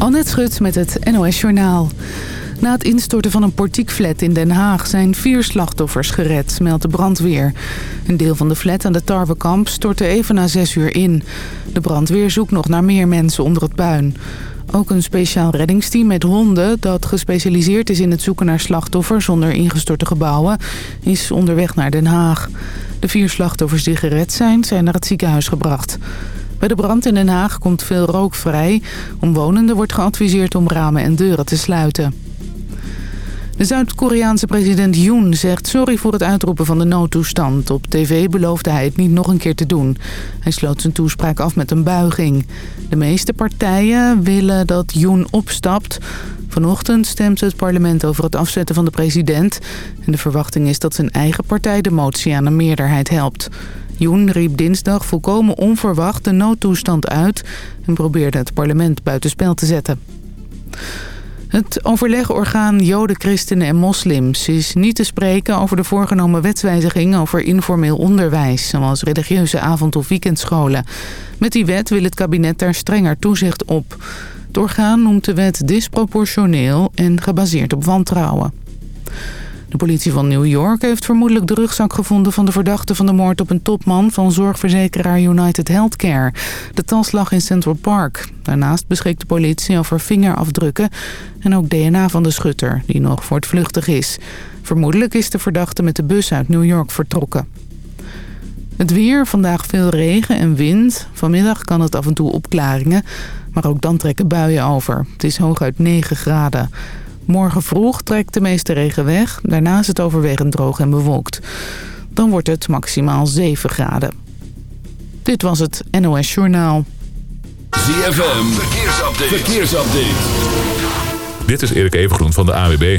Annette Schut met het NOS Journaal. Na het instorten van een portiekflat in Den Haag zijn vier slachtoffers gered, meldt de brandweer. Een deel van de flat aan de Tarwekamp stortte even na zes uur in. De brandweer zoekt nog naar meer mensen onder het puin. Ook een speciaal reddingsteam met honden dat gespecialiseerd is in het zoeken naar slachtoffers onder ingestorte gebouwen is onderweg naar Den Haag. De vier slachtoffers die gered zijn, zijn naar het ziekenhuis gebracht. Bij de brand in Den Haag komt veel rook vrij. Omwonenden wordt geadviseerd om ramen en deuren te sluiten. De Zuid-Koreaanse president Yoon zegt sorry voor het uitroepen van de noodtoestand. Op tv beloofde hij het niet nog een keer te doen. Hij sloot zijn toespraak af met een buiging. De meeste partijen willen dat Yoon opstapt. Vanochtend stemt het parlement over het afzetten van de president. En de verwachting is dat zijn eigen partij de motie aan een meerderheid helpt. Yoon riep dinsdag volkomen onverwacht de noodtoestand uit... en probeerde het parlement buitenspel te zetten. Het overlegorgaan Joden, Christenen en Moslims is niet te spreken over de voorgenomen wetswijziging over informeel onderwijs, zoals religieuze avond- of weekendscholen. Met die wet wil het kabinet daar strenger toezicht op. Het orgaan noemt de wet disproportioneel en gebaseerd op wantrouwen. De politie van New York heeft vermoedelijk de rugzak gevonden van de verdachte van de moord op een topman van zorgverzekeraar United Healthcare. De tas lag in Central Park. Daarnaast beschikt de politie over vingerafdrukken en ook DNA van de schutter, die nog voortvluchtig is. Vermoedelijk is de verdachte met de bus uit New York vertrokken. Het weer, vandaag veel regen en wind. Vanmiddag kan het af en toe opklaringen, maar ook dan trekken buien over. Het is hooguit 9 graden. Morgen vroeg trekt de meeste regen weg. Daarna is het overwegend droog en bewolkt. Dan wordt het maximaal 7 graden. Dit was het NOS Journaal. ZFM, verkeersupdate. verkeersupdate. Dit is Erik Evengroen van de AWB.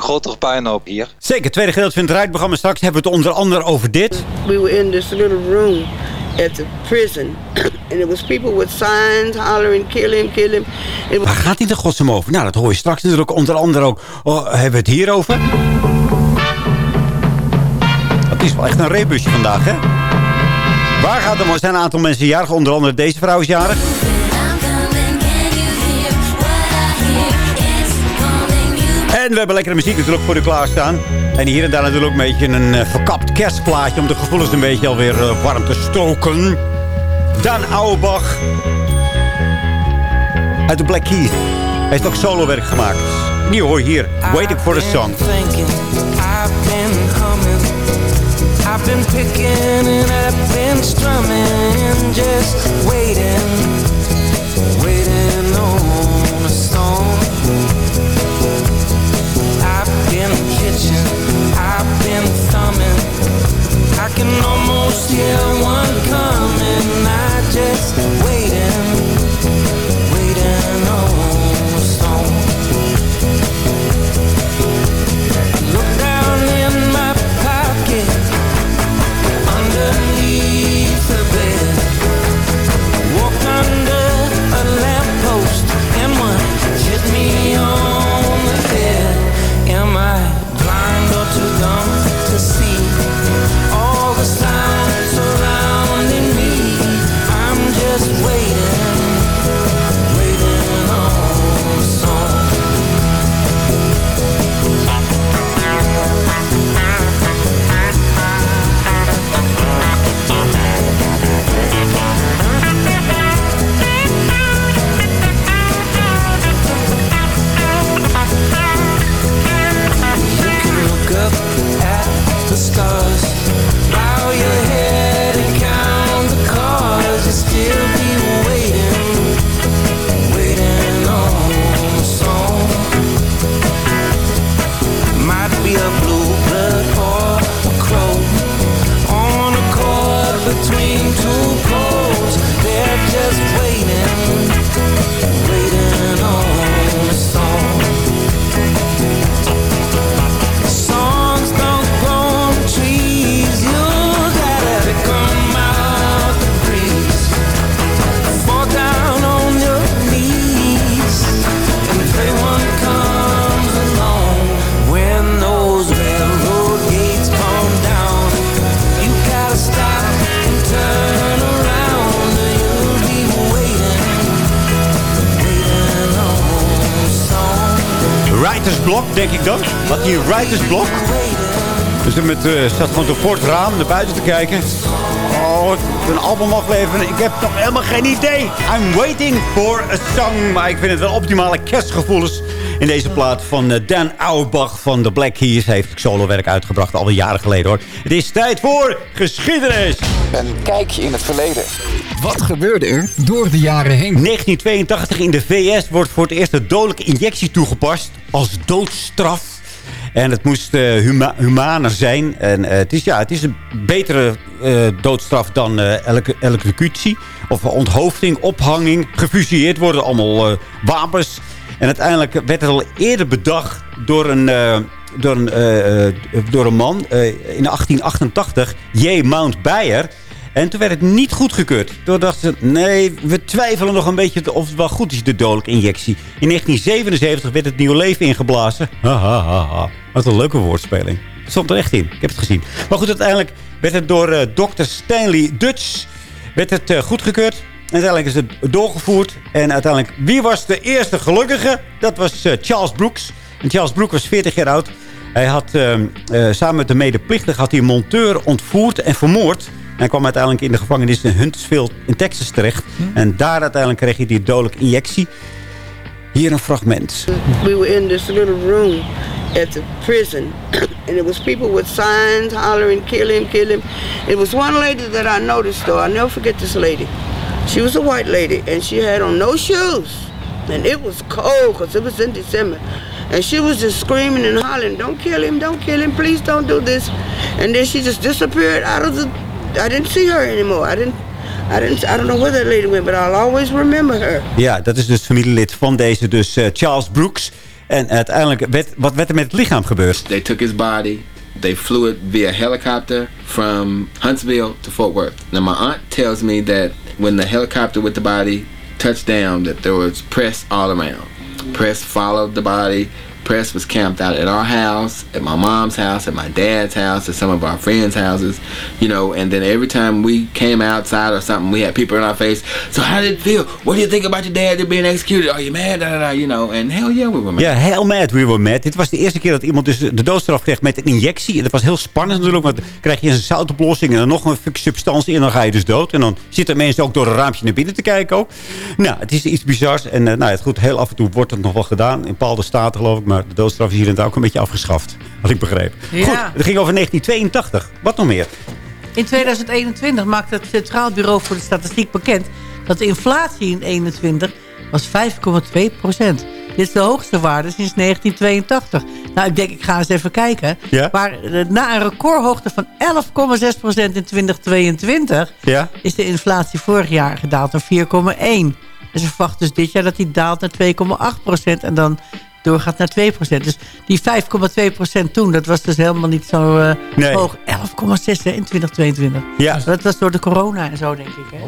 grotere puinhoop hier. Zeker, tweede gedeelte van het rijprogramma. Straks hebben we het onder andere over dit. We were in this little room at the prison. And it was people with signs hollering, kill him, kill him. Was... Waar gaat die de godsem over? Nou, dat hoor je straks natuurlijk onder andere ook. Oh, hebben we het hier over? Het is wel echt een rebusje vandaag, hè? Waar gaat het? Er zijn een aantal mensen jarig. Onder andere deze vrouw is jarig. En we hebben lekkere muziek natuurlijk voor u klaarstaan. En hier en daar natuurlijk een beetje een uh, verkapt kerstplaatje... om de gevoelens een beetje alweer uh, warm te stoken. Dan Auerbach. Uit de Black Keys. Hij heeft ook solo werk gemaakt. Die hoor hier. Waiting for the song. I've been picking and I've been strumming Just Waiting can almost hear one coming. I just waiting een writersblok? Dus met, uh, zat gewoon door voor het raam naar buiten te kijken. Oh, een album afleveren. Ik heb nog helemaal geen idee. I'm waiting for a song. Maar ik vind het wel optimale kerstgevoelens in deze plaat van eh, Dan Auerbach van The Black Keys. heeft solowerk uitgebracht, al jaren geleden hoor. Het is tijd voor geschiedenis. Een kijkje in het verleden. Wat gebeurde er door de jaren heen? 1982 in de VS wordt voor het eerst de dodelijke injectie toegepast als doodstraf. En het moest huma humaner zijn. En uh, het, is, ja, het is een betere uh, doodstraf dan elektrocutie. Of onthoofding, ophanging. Gefusilleerd worden allemaal wapens. En uiteindelijk werd het al eerder bedacht door een, door een, door een man in 1888. J. Mount Beyer. En toen werd het niet goedgekeurd. Toen dachten ze, nee, we twijfelen nog een beetje of het wel goed is, de dodelijke injectie. In 1977 werd het nieuw leven ingeblazen. Ha. Wat een leuke woordspeling. Het stond er echt in. Ik heb het gezien. Maar goed, uiteindelijk werd het door uh, Dr. Stanley Dutch werd het, uh, goedgekeurd. Uiteindelijk is het doorgevoerd. En uiteindelijk, wie was de eerste gelukkige? Dat was uh, Charles Brooks. En Charles Brooks was 40 jaar oud. Hij had samen met de medeplichtige had hij een monteur ontvoerd en vermoord. Hij kwam uiteindelijk in de gevangenis in Huntsville in Texas terecht. En daar uiteindelijk kreeg hij die dodelijke injectie. Hier een fragment. We were in this little room at the prison. And it was people with signs hollering, kill him, kill him. It was one lady that I noticed though. I'll never forget this lady. She was a white lady and she had on no shoes. And it was cold because it was in December. And she was just screaming and hollering, don't kill him, don't kill him, please don't do this. And then she just disappeared out of the I didn't see her anymore. I didn't I, didn't, I don't know where that lady went, but I'll always remember her. Ja, dat is dus familielid van deze, dus uh, Charles Brooks. En uiteindelijk, werd, wat werd er met het lichaam gebeurd? They took his body. They flew it via helicopter from Huntsville to Fort Worth. Now my aunt tells me that when the helicopter with the body touched down, that there was press all around. Press followed the body press was camped out at our house, at my mom's house, at my dad's house, at some of our friends' houses, you know, and then every time we came outside or something, we had people in our face. So how did it feel? What do you think about your dad being executed? Are you mad? You know, and hell yeah, we were mad. Ja, heel mad, we were mad. Dit was de eerste keer dat iemand dus de doodstraf kreeg met een injectie. En dat was heel spannend natuurlijk, want dan krijg je een zoutoplossing en dan nog een substantie en dan ga je dus dood. En dan zitten mensen ook door een raampje naar binnen te kijken ook. Nou, het is iets bizars. En uh, nou, het goed, heel af en toe wordt het nog wel gedaan. In bepaalde staten geloof ik, maar de doodstraf is hier en daar ook een beetje afgeschaft. Had ik begrepen. Ja. Goed, het ging over 1982. Wat nog meer? In 2021 maakte het Centraal Bureau voor de Statistiek bekend... dat de inflatie in 2021 was 5,2 procent. Dit is de hoogste waarde sinds 1982. Nou, ik denk, ik ga eens even kijken. Ja? Maar eh, na een recordhoogte van 11,6 procent in 2022... Ja? is de inflatie vorig jaar gedaald naar 4,1. En ze verwachten dus dit jaar dat die daalt naar 2,8 procent... en dan doorgaat naar 2 procent. Dus die 5,2 procent toen, dat was dus helemaal niet zo uh, nee. hoog. 11,6 in 2022. Ja. dat was door de corona en zo, denk ik.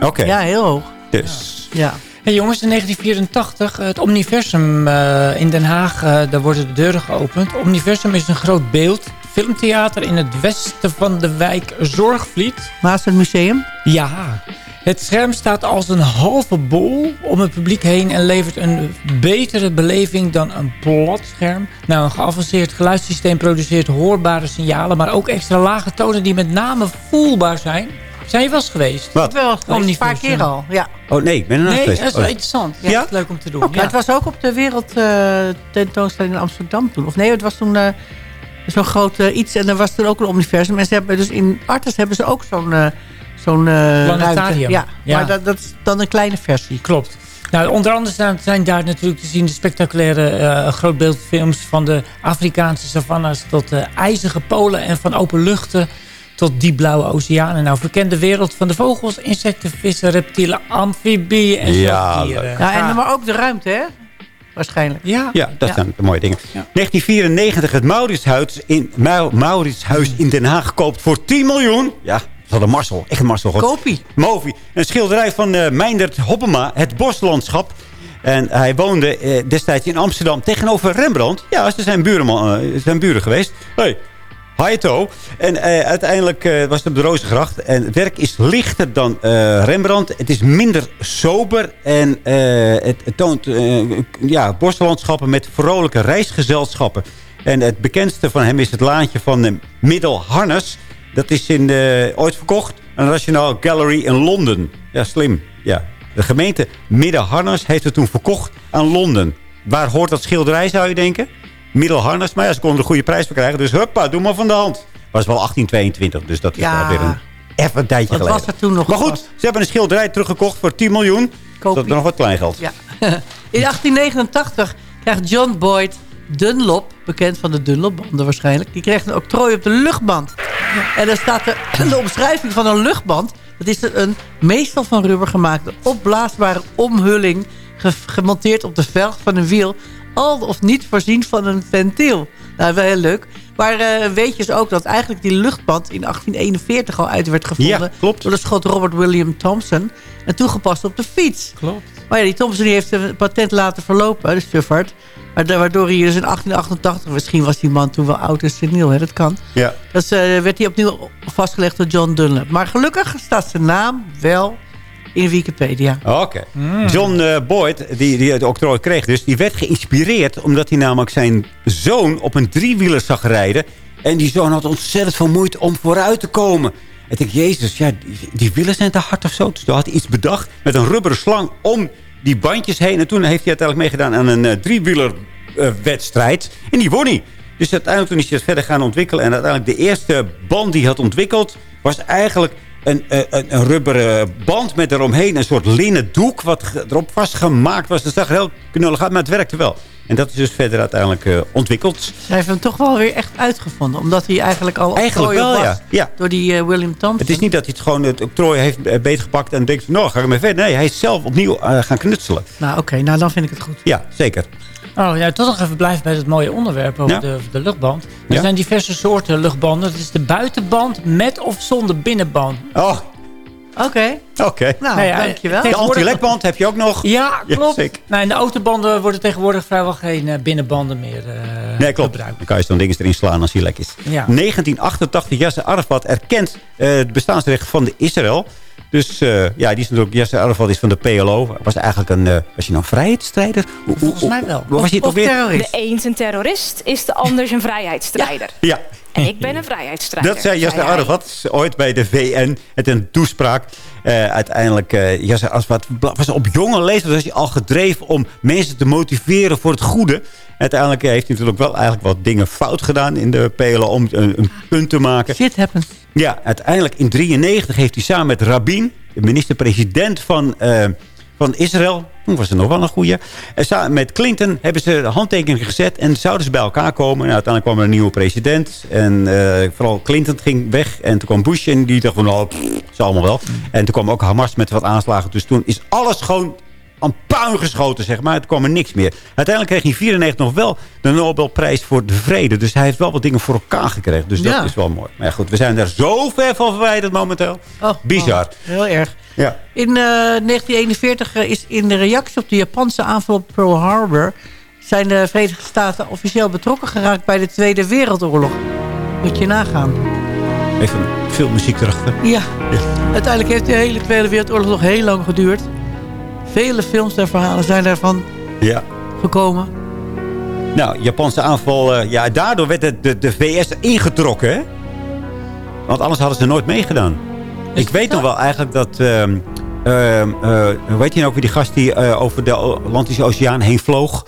Oké. Ja, heel hoog. Dus. Ja. Hey jongens, in 1984, het Omniversum uh, in Den Haag, uh, daar worden de deuren geopend. Omniversum is een groot beeld, filmtheater in het westen van de wijk Zorgvliet. Naast het museum? Ja, het scherm staat als een halve bol om het publiek heen... en levert een betere beleving dan een plat scherm. Nou, een geavanceerd geluidssysteem produceert hoorbare signalen... maar ook extra lage tonen die met name voelbaar zijn... Zijn je wel eens geweest? Wat? Wel geweest, een paar keer al, ja. Oh nee, ik ben er nog nee, geweest. dat is wel interessant. Ja, ja? is leuk om te doen. Okay. Ja. Het was ook op de wereld uh, tentoonstelling in Amsterdam toen. Of nee, het was toen uh, zo'n groot uh, iets. En er was toen ook een universum. En ze hebben dus in Artes hebben ze ook zo'n zo'n uh, Planetarium. Ja, ja, maar dat, dat, is dan een kleine versie. Klopt. Nou, onder andere zijn daar natuurlijk te zien de spectaculaire uh, grootbeeldfilms... van de Afrikaanse savannas tot de ijzige polen en van open luchten tot die blauwe oceanen. Nou, verkende wereld van de vogels, insecten, vissen, reptielen, amfibieën en ja, dieren. Ja, en maar ook de ruimte, hè? Waarschijnlijk. Ja, ja dat zijn de mooie dingen. 1994, het Mauritshuis in, Mauritshuis in Den Haag koopt voor 10 miljoen. Ja, dat een Marcel, echt een Marcel. Kopie. Movi. Een schilderij van uh, Meindert Hoppema, het boslandschap. En hij woonde uh, destijds in Amsterdam tegenover Rembrandt. Ja, ze zijn, buren, uh, zijn buren geweest. hey, Hayato. En eh, uiteindelijk eh, was het op de Rozengracht. En het werk is lichter dan eh, Rembrandt. Het is minder sober. En eh, het, het toont eh, ja, boslandschappen met vrolijke reisgezelschappen. En het bekendste van hem is het laantje van uh, Middelharnis. Dat is in, eh, ooit verkocht aan de National Gallery in Londen. Ja, slim. Ja. De gemeente Middelharnis heeft het toen verkocht aan Londen. Waar hoort dat schilderij, zou je denken? Middelharnis. Maar ja, ze konden er een goede prijs voor krijgen. Dus huppa, doe maar van de hand. Was wel 1822, dus dat is Ja. alweer een even een tijdje Wat geleden. was er toen nog Maar goed, ze hebben een schilderij teruggekocht voor 10 miljoen. Dat is nog wat kleingeld. Ja. In 1889 krijgt John Boyd Dunlop, bekend van de Dunlop-banden waarschijnlijk... die kreeg een octrooi op de luchtband. En daar staat de, de omschrijving van een luchtband... dat is een meestal van rubber gemaakte opblaasbare omhulling... ge- gemonteerd op de velg van een wiel... al of niet voorzien van een ventiel. Nou, wel heel leuk. Maar eh, weet je dus ook dat eigenlijk die luchtband in 1841 al uit werd gevonden... Ja, klopt. door de schot Robert William Thompson... en toegepast op de fiets. Klopt. Maar ja, die Thompson die heeft een patent laten verlopen, de Stuffard. Waardo- Waardoor hij dus in 1888, misschien was die man toen wel oud en seniel, hè, dat kan. Ja. Dus eh, werd hij opnieuw vastgelegd door John Dunlap. Maar gelukkig staat zijn naam wel in Wikipedia. Oké. John eh, Boyd, die, die het octrooi kreeg dus, die werd geïnspireerd... omdat hij namelijk zijn zoon op een driewieler zag rijden. En die zoon had ontzettend veel moeite om vooruit te komen. En ik denk, jezus, ja, die, die wielen zijn te hard of zo. Dus toen had hij iets bedacht met een rubberen slang om die bandjes heen. En toen heeft hij uiteindelijk meegedaan aan een eh, driewieler eh. En die won hij. Dus uiteindelijk toen is hij het verder gaan ontwikkelen. En uiteindelijk de eerste band die hij had ontwikkeld... was eigenlijk een, eh, een, een rubberen band met eromheen een soort linnen doek... wat erop vastgemaakt was. Dat zag heel knullig uit, maar het werkte wel. En dat is dus verder uiteindelijk eh, ontwikkeld. Hij heeft hem toch wel weer echt uitgevonden. Omdat hij eigenlijk al Eigenlijk wel, was ja. ja. door die eh, William Thompson. Het is niet dat hij het gewoon het octrooi heeft eh, beetgepakt en denkt... nou, ga ik mee verder. Nee, hij is zelf opnieuw gaan knutselen. Nou oké, nou dan vind ik het goed. Ja, zeker. Oh ja, toch nog even blijven bij het mooie onderwerp over Ja. de, de luchtband. Er Ja. zijn diverse soorten luchtbanden. Het is de buitenband met of zonder binnenband. Oh, Oké, oké. nou ja, dankjewel. De anti-lekband heb je ook nog. Ja, Ja, klopt. nou, in de autobanden worden tegenwoordig vrijwel geen eh, binnenbanden meer eh Nee, klopt. gebruikt. Dan kan je zo'n ding erin slaan als hij lek is. Ja. 1988, Yasser Arafat erkent eh, het bestaansrecht van de Israël. Dus eh, ja, die is natuurlijk, Yasser Arafat is van de PLO. Was eigenlijk een, eh, was hij nou een vrijheidsstrijder? Volgens mij wel. was hij toch weer? terrorist. De een is een terrorist, is de ander een vrijheidsstrijder. Ja, En ik ben een vrijheidsstrijder. dat zei hij. Arafat ooit bij de VN. Het een toespraak. Eh, uiteindelijk, eh Yasser Arafat was op jonge leeftijd was hij al gedreven om mensen te motiveren voor het goede. Uiteindelijk heeft hij natuurlijk wel eigenlijk wat dingen fout gedaan in de PLO om een, een punt te maken. Shit happens. Ja, uiteindelijk in 93 heeft hij samen met Rabin, de minister-president van, eh, van Israël... Toen was er nog wel een goeie. En samen met Clinton hebben ze de handtekening gezet... en zouden ze bij elkaar komen. En uiteindelijk kwam er een nieuwe president. En eh, vooral Clinton ging weg. En toen kwam Bush en die dacht van... nou, pff, is allemaal wel. En toen kwam ook Hamas met wat aanslagen. Dus toen is alles gewoon aan puin geschoten, zeg maar. Het kwam er niks meer. Uiteindelijk kreeg hij in 94 nog wel de Nobelprijs voor de vrede. Dus hij heeft wel wat dingen voor elkaar gekregen. Dus dat Ja. is wel mooi. Maar ja, goed, we zijn er zo ver van verwijderd momenteel. Oh, Bizar. oh, heel erg. Ja. In eh, 1941 is in de reactie op de Japanse aanval op Pearl Harbor... zijn de Verenigde Staten officieel betrokken geraakt bij de Tweede Wereldoorlog. Moet je nagaan. Even veel muziek erachter. Ja. Uiteindelijk heeft de hele Tweede Wereldoorlog nog heel lang geduurd. Vele films en verhalen zijn daarvan Ja. gekomen. Nou, Japanse aanval. eh, ja, daardoor werd de, de, de VS ingetrokken, hè? Want anders hadden ze nooit meegedaan. Ik weet nog wel eigenlijk dat... ehm ehm, eh, weet je nou ook weer die gast die eh, over de Atlantische Oceaan heen vloog?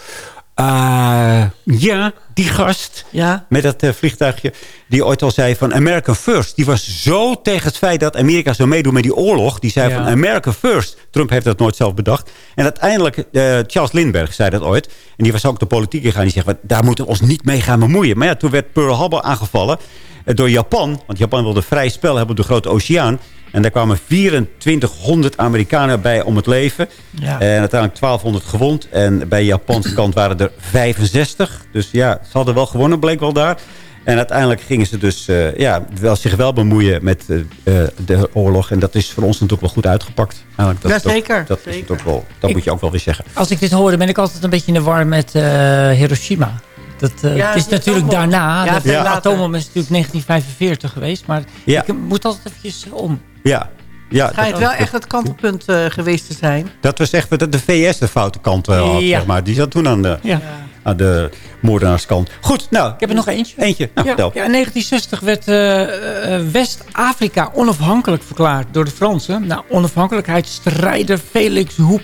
Ah, ja, die gast. Ja. Met dat eh, vliegtuigje. Die ooit al zei van American First. Die was zo tegen het feit dat Amerika zou meedoen met die oorlog. Die zei Ja. van America First. Trump heeft dat nooit zelf bedacht. En uiteindelijk, eh, Charles Lindbergh zei dat ooit. En die was ook de politiek gegaan. Die zegt, "Wat, daar moeten we ons niet mee gaan bemoeien. Maar ja, toen werd Pearl Harbor aangevallen eh, door Japan. Want Japan wilde vrij spel hebben op de grote oceaan. En daar kwamen 2400 Amerikanen bij om het leven. Ja. En uiteindelijk 1200 gewond. En bij de Japanse kant waren er 65. Dus ja, ze hadden wel gewonnen, bleek wel daar. En uiteindelijk gingen ze dus eh, ja, wel, zich wel bemoeien met eh, eh, de oorlog. En dat is voor ons natuurlijk wel goed uitgepakt. Eigenlijk, dat is toch- Jazeker, Dat, is het ook wel, dat Ik- moet je ook wel weer zeggen. Als ik dit hoorde, ben ik altijd een beetje in de war met eh, Hiroshima. Dat, eh, Ja, het is natuurlijk ook daarna. Ja, dat atoombom is natuurlijk 1945 geweest. Maar Ja. ik moet altijd eventjes om. Ja. Ja, Het schijnt wel echt het kantelpunt eh, geweest te zijn. dat was echt dat de VS de foute kant eh, had, Ja. zeg maar. Die zat toen aan de, Ja. aan de moordenaarskant. Goed, nou. Ik heb er nog eentje. Eentje, nou, Ja, vertel. ja, in 1960 werd eh, West-Afrika onafhankelijk verklaard door de Fransen. Nou, onafhankelijkheidsstrijder Felix Hoep.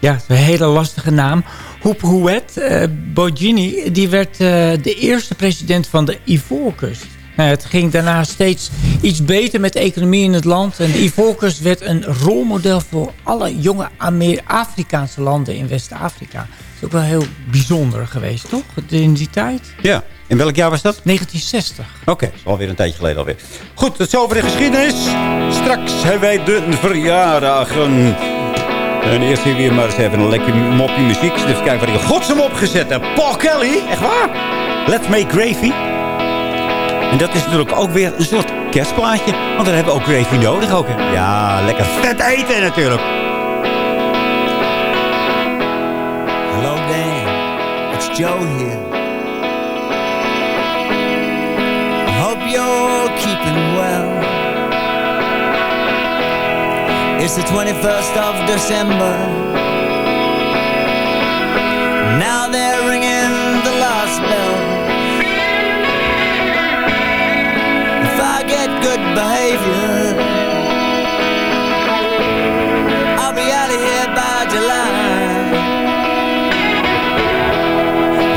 Ja, dat is een hele lastige naam. Hoep Houet eh Bogini, die werd eh, de eerste president van de Ivoorkust. Nou, het ging daarna steeds iets beter met de economie in het land. En de Ivoorkust werd een rolmodel voor alle jonge Amer- Afrikaanse landen in West-Afrika. Dat is ook wel heel bijzonder geweest, toch? In die tijd. Ja. In welk jaar was dat? 1960. Oké, dat is alweer een tijdje geleden alweer. Goed, dat is over de geschiedenis. Straks hebben wij de verjaardagen. En eerst hier weer maar eens even een lekker mopje muziek. Dus even kijken wat ik in godsnaam opgezet heb. Paul Kelly, echt waar? Let's Make Gravy. En dat is natuurlijk ook weer een soort kerstplaatje. Want dan hebben we ook gravy nodig ook. hè. Ja, lekker vet eten natuurlijk. Hello Dan, it's Joe here. I hope you're keeping well. It's the 21st of December. Good behavior, I'll be out of here by July.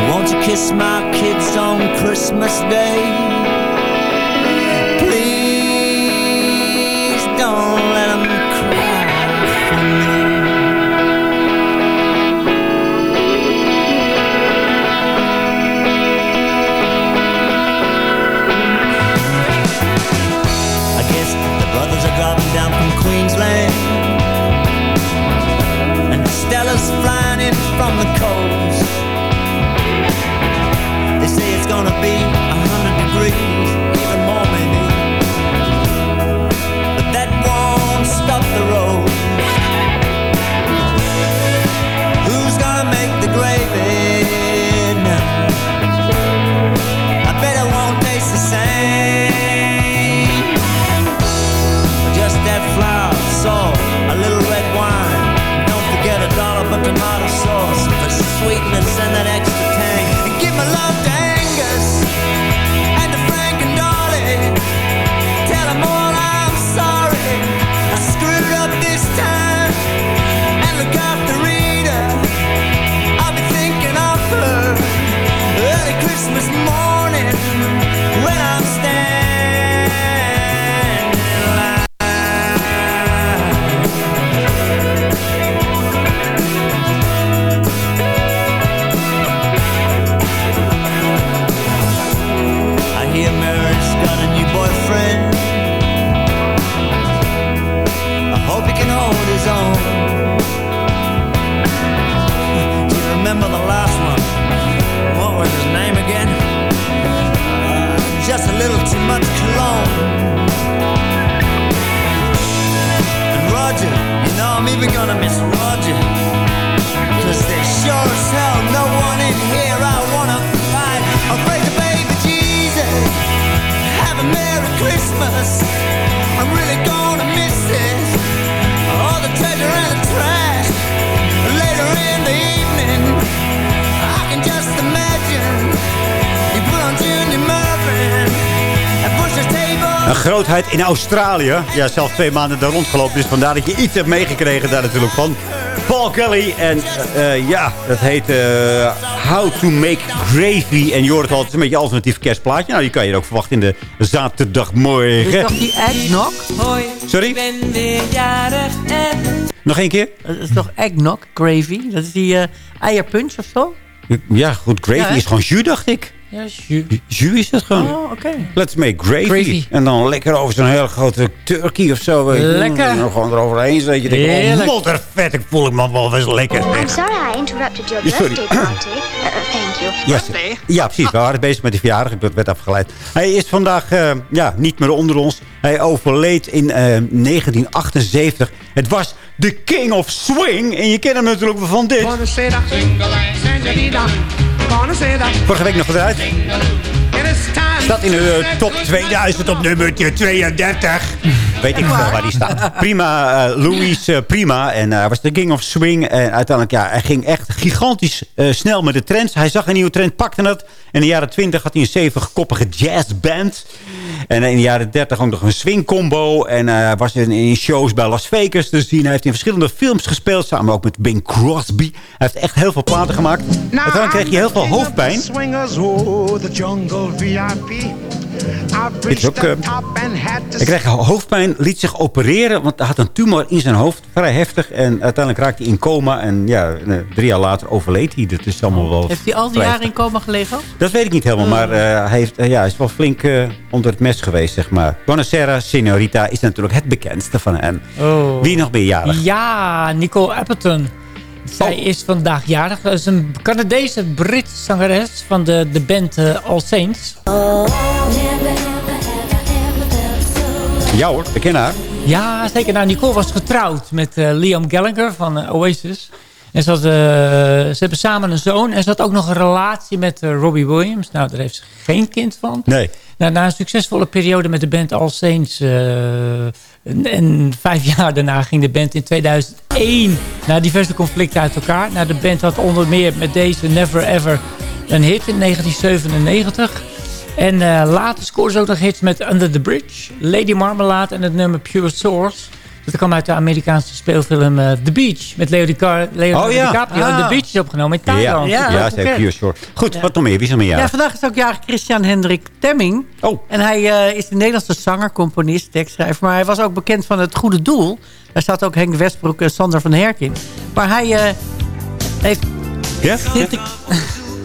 Won't you kiss my kids on Christmas Day? Even gonna miss Roger. Cause there's sure as hell no one in here I wanna fight. I'll pray to baby Jesus. Have a Merry Christmas. Een grootheid in Australië. Ja, zelfs twee maanden daar rondgelopen. Dus vandaar dat je iets hebt meegekregen daar natuurlijk van. Paul Kelly. En eh, ja, dat heet eh, How to Make Gravy. En je hoort het altijd een beetje een alternatief kerstplaatje. Nou, die kan je ook verwachten in de zaterdagmorgen. Is toch die eggnog? Hoi, Sorry? ik ben weer jarig en... Nog één keer? Dat is toch eggnog, gravy? Dat is die eh, eierpunch of zo? Ja, goed. Gravy Ja, is gewoon jus, dacht ik. Ja, jus. Jus is het gewoon. Oh, oké. Let's make gravy. Gravy. En dan lekker over zo'n hele grote turkey of zo. weet je. Lekker. En dan gewoon eroverheen. Zodat je denkt, oh, moddervet. Ik voel ik me wel best lekker. I'm sorry I interrupted your birthday party. Uh, thank you. Ja, ja, precies. We waren bezig met de verjaardag. Ik werd afgeleid. Hij is vandaag eh, ja, niet meer onder ons. Hij overleed in eh, 1978. Het was de King of Swing. En je kent hem natuurlijk wel van dit. Vorige week nog wat uit. Staat in de eh, top 2000 op nummertje 32. Weet ik veel waar die staat. Prima, eh, Louis eh, Prima. En hij was de king of swing. En uiteindelijk, ja, hij ging echt gigantisch snel met de trends. Hij zag een nieuwe trend, pakte het. In de jaren 20 had hij een zevenkoppige jazzband. En in de jaren 30 ook nog een swingcombo. En hij was in, in shows bij Las Vegas te zien. Hij heeft in verschillende films gespeeld. Samen ook met Bing Crosby. Hij heeft echt heel veel platen gemaakt. En dan kreeg je heel veel hoofdpijn. Dit is ook, eh, hij kreeg hoofdpijn, liet zich opereren, want hij had een tumor in zijn hoofd. Vrij heftig. En uiteindelijk raakte hij in coma. En ja, eh, drie jaar later overleed hij. Dat is allemaal wel... Heeft hij al die jaren in coma gelegen? dat weet ik niet helemaal, maar eh, hij, heeft, eh, ja, hij is wel flink eh, onder het mes geweest, zeg maar. Buonasera, Signorita is natuurlijk het bekendste van hem. Oh. Wie nog meerjarig? Ja, Nicole Appleton. Zij Oh. is vandaag jarig. Dat is een Canadese Britse zangeres van de, de band eh, All Saints. Ja hoor, ik ken haar. Ja, zeker. Nou, Nicole was getrouwd met eh, Liam Gallagher van eh, Oasis. En ze, had, eh, ze hebben samen een zoon. En ze had ook nog een relatie met eh, Robbie Williams. Nou, daar heeft ze geen kind van. Nee. Nou, na een succesvolle periode met de band All Saints... eh, en, en vijf jaar daarna ging de band in 2001... na diverse conflicten uit elkaar. Nou, de band had onder meer met deze Never Ever een hit in 1997... En later scoorde ze ook nog hits met Under the Bridge, Lady Marmalade en het nummer Pure Source. Dat kwam uit de Amerikaanse speelfilm eh, The Beach. Met Leo DiCar Leonardo Oh, ja. DiCaprio. En Ah. The Beach is opgenomen in Thailand. ja, Ja, ja pure short. Goed, Ja. wat nog meer? Wie is er meer Ja, vandaag is ook jarig Christian Hendrik Temming. Oh. En hij eh, is een Nederlandse zanger, componist, tekstschrijver. Maar hij was ook bekend van Het Goede Doel. Daar staat ook Henk Westbroek en Sander van Herk in. Maar hij eh, heeft... Ja? Sinter-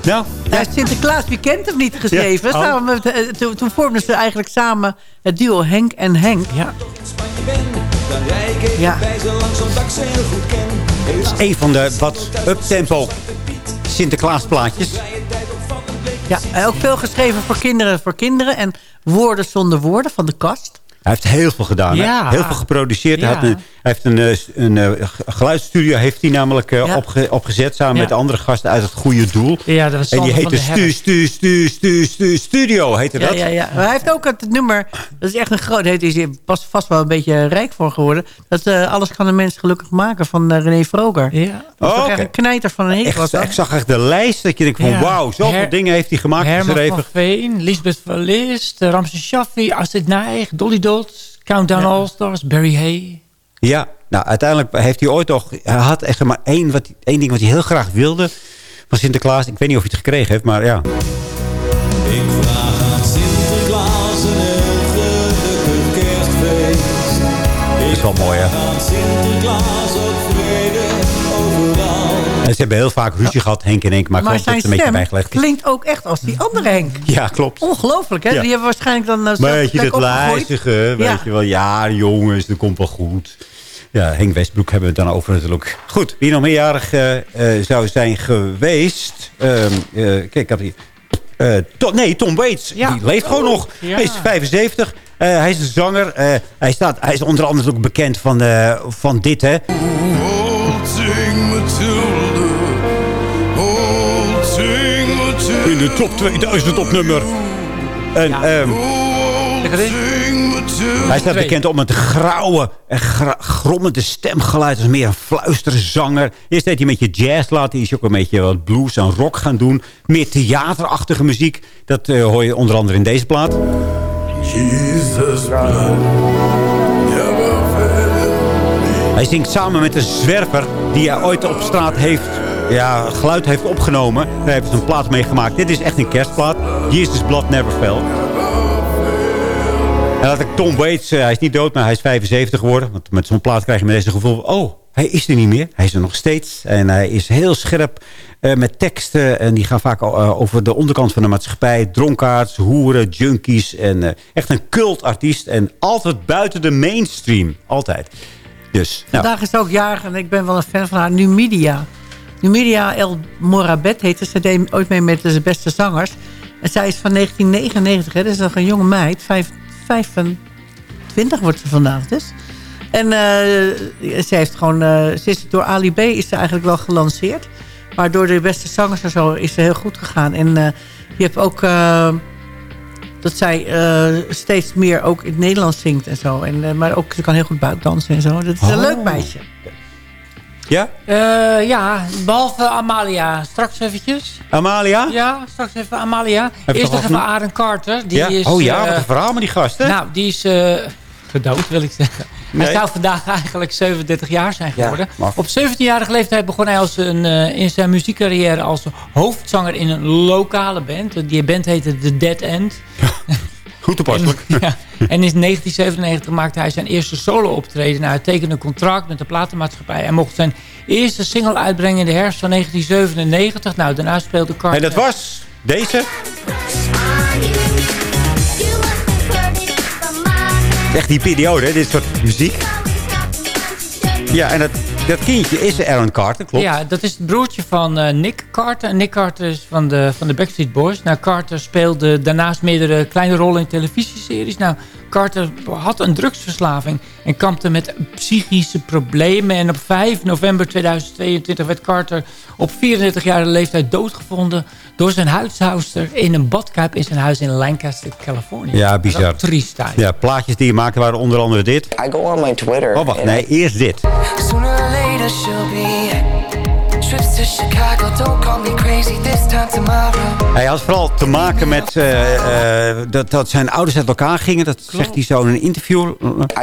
Nou, Hij heeft Sinterklaas, wie kent hem niet, geschreven. Ja. Oh. Samen met, eh, toen, toen vormden ze eigenlijk samen het duo Henk en Henk. Ja. Ja. een van de wat uptempo Sinterklaasplaatjes. Ja, ook veel geschreven voor kinderen voor kinderen. En Woorden zonder woorden van de kast. Hij heeft heel veel gedaan. Ja. Heel veel geproduceerd. Hij, Ja. had een, hij heeft een, eh, een, eh, geluidsstudio heeft hij namelijk eh, Ja. opge- opgezet... samen met andere gasten uit het Goede Doel. Ja, dat was en die heette de Stu. Stu, Stu, Stu, Stu, Studio, heette dat. ja, ja. Maar hij heeft ook het nummer, dat is echt een groot, hij is hier pas vast wel een beetje rijk voor geworden. Dat eh, Alles kan een mens gelukkig maken van René Vroger. Ja. Dat is Oh, een knijter van een hekel. ik zag echt de lijst dat je denkt van wauw, zoveel Her- dingen heeft hij gemaakt. Herman van Veen, Lisbeth van List, Ramses Shaffi, Astrid Nijg, Dolly Countdown All-Stars, Barry Hay. Ja, nou uiteindelijk heeft hij ooit nog... Hij had echt maar één, wat, één ding wat hij heel graag wilde van Sinterklaas. Ik weet niet of hij het gekregen heeft, maar ja. Ik vraag aan Sinterklaas een heel gelukkig kerstfeest. Dat is wel mooi hè. En ze hebben heel vaak ruzie gehad, Henk en Henk. Maar, maar zijn dat het een beetje bijgelegd klinkt ook echt als die andere Henk. Ja, klopt. Ongelooflijk, hè? Ja. Die hebben waarschijnlijk dan... Uh, Een beetje het lijzige, weet Ja. je wel. Ja, jongens, dat komt wel goed. Ja, Henk Westbroek hebben we het dan over natuurlijk. Goed, wie nog meerjarig eh, eh, zou zijn geweest? Ehm, eh, kijk, ik had hier... eh, Tom- nee, Tom Waits. Ja. Die leeft gewoon nog. Ja. Hij is 75. Eh, hij is een zanger. Eh, hij, staat, hij is onder andere ook bekend van, eh, van dit, hè. In de top 2000 op nummer. En, ehm, hij staat bekend om het grauwe en gra grommende stemgeluid. Hij is meer een fluisterzanger. Eerst deed hij een beetje jazz laten. Is ook een beetje wat blues en rock gaan doen. Meer theaterachtige muziek. Dat eh, hoor je onder andere in deze plaat. Hij zingt samen met een zwerver die hij ooit op straat heeft, ja, geluid heeft opgenomen. Hebben ze een plaat mee gemaakt. Dit is echt een kerstplaat. Jesus Blood Never Fell. En dat ik Tom Waits, eh, hij is niet dood, maar hij is 75 geworden. Want met zo'n plaat krijg je met deze gevoel van, oh, hij is er niet meer. Hij is er nog steeds. En hij is heel scherp eh, met teksten. En die gaan vaak eh, over de onderkant van de maatschappij. Dronkaards, hoeren, junkies. En echt een cultartiest. En altijd buiten de mainstream. Altijd. Dus, nou, Vandaag is ook jarig en ik ben wel een fan van haar, Numidia. Numidia El Morabet heet ze. Ze deed ooit mee met de beste zangers. En zij is van 1999, hè, dus nog een jonge meid. Vijf, 25 wordt ze vandaag dus. En eh, ze heeft gewoon, ze is door Ali B is ze eigenlijk wel gelanceerd. Maar door de beste zangers en zo is het heel goed gegaan. En eh, je hebt ook... dat zij steeds meer ook in het Nederlands zingt en zo. En, maar ook, ze kan heel goed buikdansen en zo. Dat is een Oh. leuk meisje. Ja? Eh, ja, behalve Amalia. Straks eventjes. Amalia? Ja, straks even Amalia. Heb Eerst nog even Aaron Carter. Die Ja? is, Oh ja, wat eh, een verhaal met die gasten. Nou, die is eh, gedood, wil ik zeggen. Nee. Hij zou vandaag eigenlijk 37 jaar zijn Ja, geworden. Op 17-jarige leeftijd begon hij als een, in zijn muziekcarrière als hoofdzanger in een lokale band. Die band heette The Dead End. Goed toepasselijk. En, ja, en in 1997 maakte hij zijn eerste solo-optreden. Nou, hij tekende een contract met de platenmaatschappij. Hij mocht zijn eerste single uitbrengen in de herfst van 1997. Nou, daarna speelde Carter... En dat was deze. Echt die periode, hè, dit soort muziek. Ja, en dat, dat kindje is Aaron Carter, klopt. Ja, dat is het broertje van eh, Nick Carter. Nick Carter is van de, van de Backstreet Boys. Nou, Carter speelde daarnaast meerdere kleine rollen in televisieseries. Nou, Carter had een drugsverslaving en kampte met psychische problemen. En op 5 november 2022 werd Carter op 34-jarige leeftijd doodgevonden... door zijn huishoudster in een badkuip in zijn huis in Lancaster, Californië. Ja, bizar. triest eigenlijk. Ja, plaatjes die je maakte waren onder andere dit. I go on my Twitter. Oh, wacht, nee, eerst dit. Sooner or later she'll be Hij had vooral te maken met eh, eh, dat, dat zijn ouders uit elkaar gingen. Dat zegt hij zo in een interview.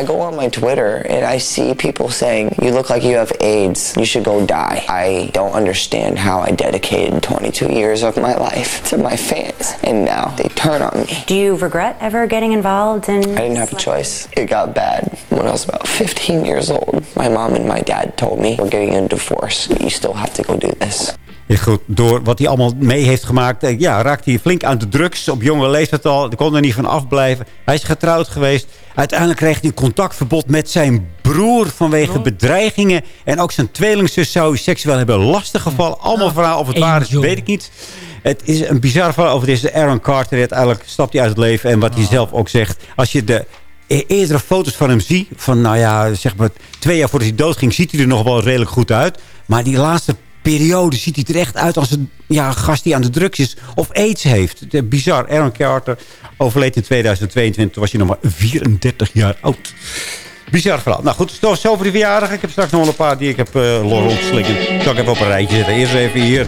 I go on my Twitter and I see people saying, You look like you have AIDS. You should go die. I don't understand how I dedicated 22 years of my life to my fans. And now they turn on me. Do you regret ever getting involved in... I didn't have a choice. It got bad when I was about 15 years old. My mom and my dad told me, We're getting a divorce. You still have to this. Ja, goed, door wat hij allemaal mee heeft gemaakt... eh, ja, raakte hij flink aan de drugs. Op jonge leeftijd al. Hij kon er niet van afblijven. Hij is getrouwd geweest. Uiteindelijk kreeg hij een contactverbod met zijn broer... vanwege bedreigingen. En ook zijn tweelingzus zou hij seksueel hebben lastiggevallen. Allemaal verhaal of het waar is, weet ik niet. Het is een bizar verhaal over deze Aaron Carter. Uiteindelijk stapt hij uit het leven. En wat hij zelf ook zegt... als je de e- eerdere foto's van hem ziet... van nou ja, zeg maar twee jaar voordat hij doodging... ziet hij er nog wel redelijk goed uit. Maar die laatste periode ziet hij er echt uit als een ja, gast die aan de drugs is of aids heeft. Bizar. Aaron Carter overleed in 2022. Toen was hij nog maar 34 jaar oud. Bizar verhaal. Nou goed, zo zo voor verjaardag. Ik heb straks nog wel een paar die ik heb uh, rondgeslikken. Zal ik even op een rijtje zetten. Eerst even hier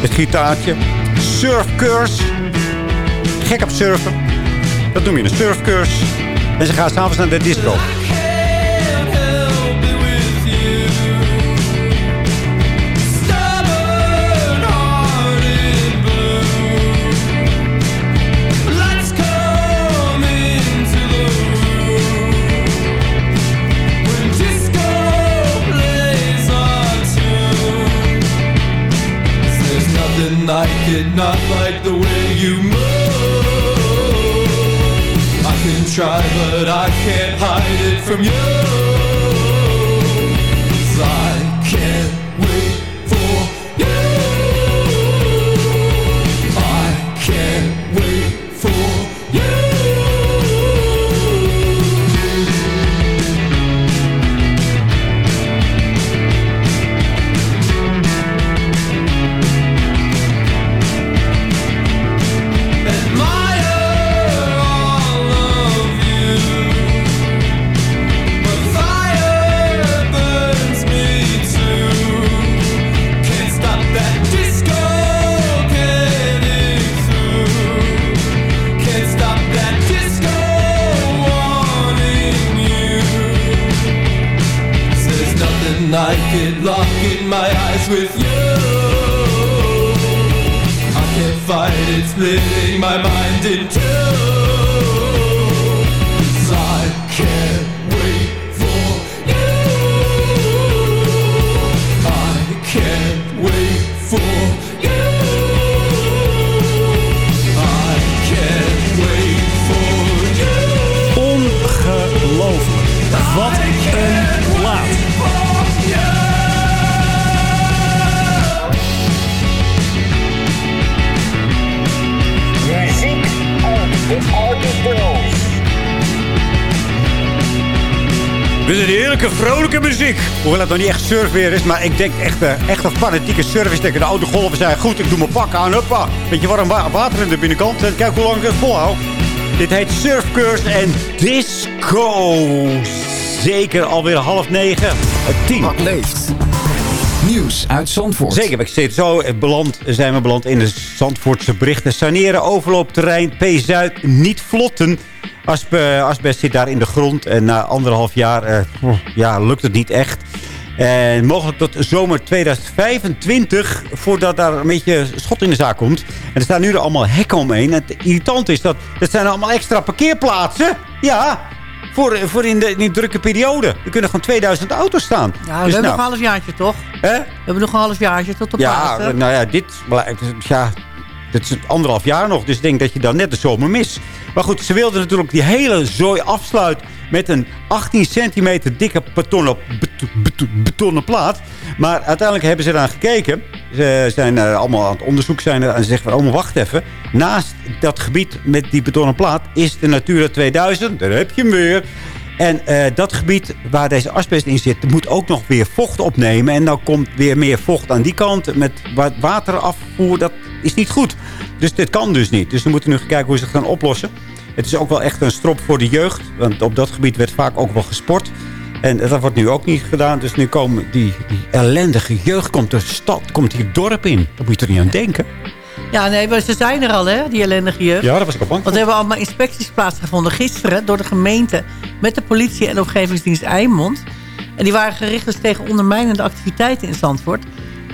het gitaartje. Surfcurse. Gek op surfen. Dat noem je een surfcurse. En ze gaan s'avonds naar de disco. From you. Dit is een heerlijke, vrolijke muziek. Hoewel het nog niet echt surfweer is, maar ik denk echt, eh, echt een fanatieke surf. Ik de oude golven zijn goed, ik doe mijn pak aan, huppa. Beetje warm wa- water in de binnenkant en kijk hoe lang ik het volhoud. Dit heet Surfcurse en Disco. Zeker alweer half negen. Het tien. Wat leeft. Nieuws uit Zandvoort. Zeker, we zitten zo eh, beland, zijn we beland in de Zandvoortse berichten. Saneren overloopterrein P-Zuid niet vlotten. Asbe, asbest zit daar in de grond en na anderhalf jaar eh, ja, lukt het niet echt. En mogelijk tot zomer 2025, voordat daar een beetje schot in de zaak komt. En er staan nu er allemaal hekken omheen. En het irritant is dat, dat zijn allemaal extra parkeerplaatsen. Ja, voor, voor in, de, in drukke periode. Er kunnen gewoon 2000 auto's staan. Ja, we Dus hebben nou, nog een halfjaartje, toch? Hè? We hebben nog een halfjaartje tot de Ja, nou ja, dit blijkt. Ja, dit is anderhalf jaar nog. Dus ik denk dat je dan net de zomer mist. Maar goed, ze wilden natuurlijk die hele zooi afsluiten met een 18 centimeter dikke betonnen, bet- bet- betonnen plaat. Maar uiteindelijk hebben ze eraan gekeken. Ze zijn eh, allemaal aan het onderzoek zijn en ze zeggen van, oh, maar wacht even. Naast dat gebied met die betonnen plaat is de Natura 2000. Daar heb je hem weer. En eh, dat gebied waar deze asbest in zit, moet ook nog weer vocht opnemen. En dan komt weer meer vocht aan die kant. Met wa- waterafvoer, dat is niet goed. Dus dit kan dus niet. Dus we moeten nu gaan kijken hoe ze het gaan oplossen. Het is ook wel echt een strop voor de jeugd. Want op dat gebied werd vaak ook wel gesport. En dat wordt nu ook niet gedaan. Dus nu komen die, die ellendige jeugd komt de stad, komt hier het dorp in. Daar moet je er niet aan denken. Ja, nee, maar ze zijn er al, hè, die ellendige jeugd. Ja, daar was ik al bang Want er hebben allemaal inspecties plaatsgevonden gisteren... door de gemeente met de politie en omgevingsdienst Eimond. En die waren gericht dus tegen ondermijnende activiteiten in Zandvoort.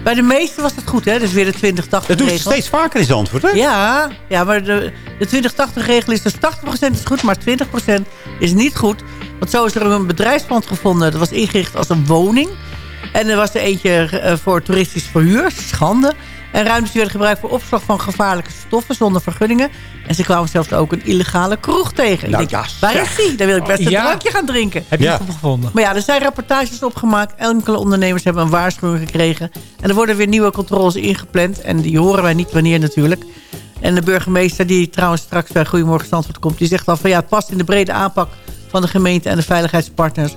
Bij de meeste was het goed, hè? Dus weer de 2080 Dat doen ze regel. steeds vaker in Zandvoort, hè? Ja, ja maar de, de 2080-regel is dus 80% is goed, maar 20% is niet goed. Want zo is er een bedrijfspand gevonden. Dat was ingericht als een woning. En er was er eentje eh, voor toeristisch verhuur. Schande. En ruimtes werden gebruikt voor opslag van gevaarlijke stoffen zonder vergunningen. En ze kwamen zelfs ook een illegale kroeg tegen. Nou, ik denk, ja, waar is die? Daar wil ik best een Ja. drankje gaan drinken. Heb je Ja. het gevonden? Maar ja, er zijn rapportages opgemaakt. Enkele ondernemers hebben een waarschuwing gekregen. En er worden weer nieuwe controles ingepland. En die horen wij niet wanneer natuurlijk. En de burgemeester, die trouwens straks bij Goedemorgen Zandvoort komt... die zegt al van ja, het past in de brede aanpak van de gemeente en de veiligheidspartners.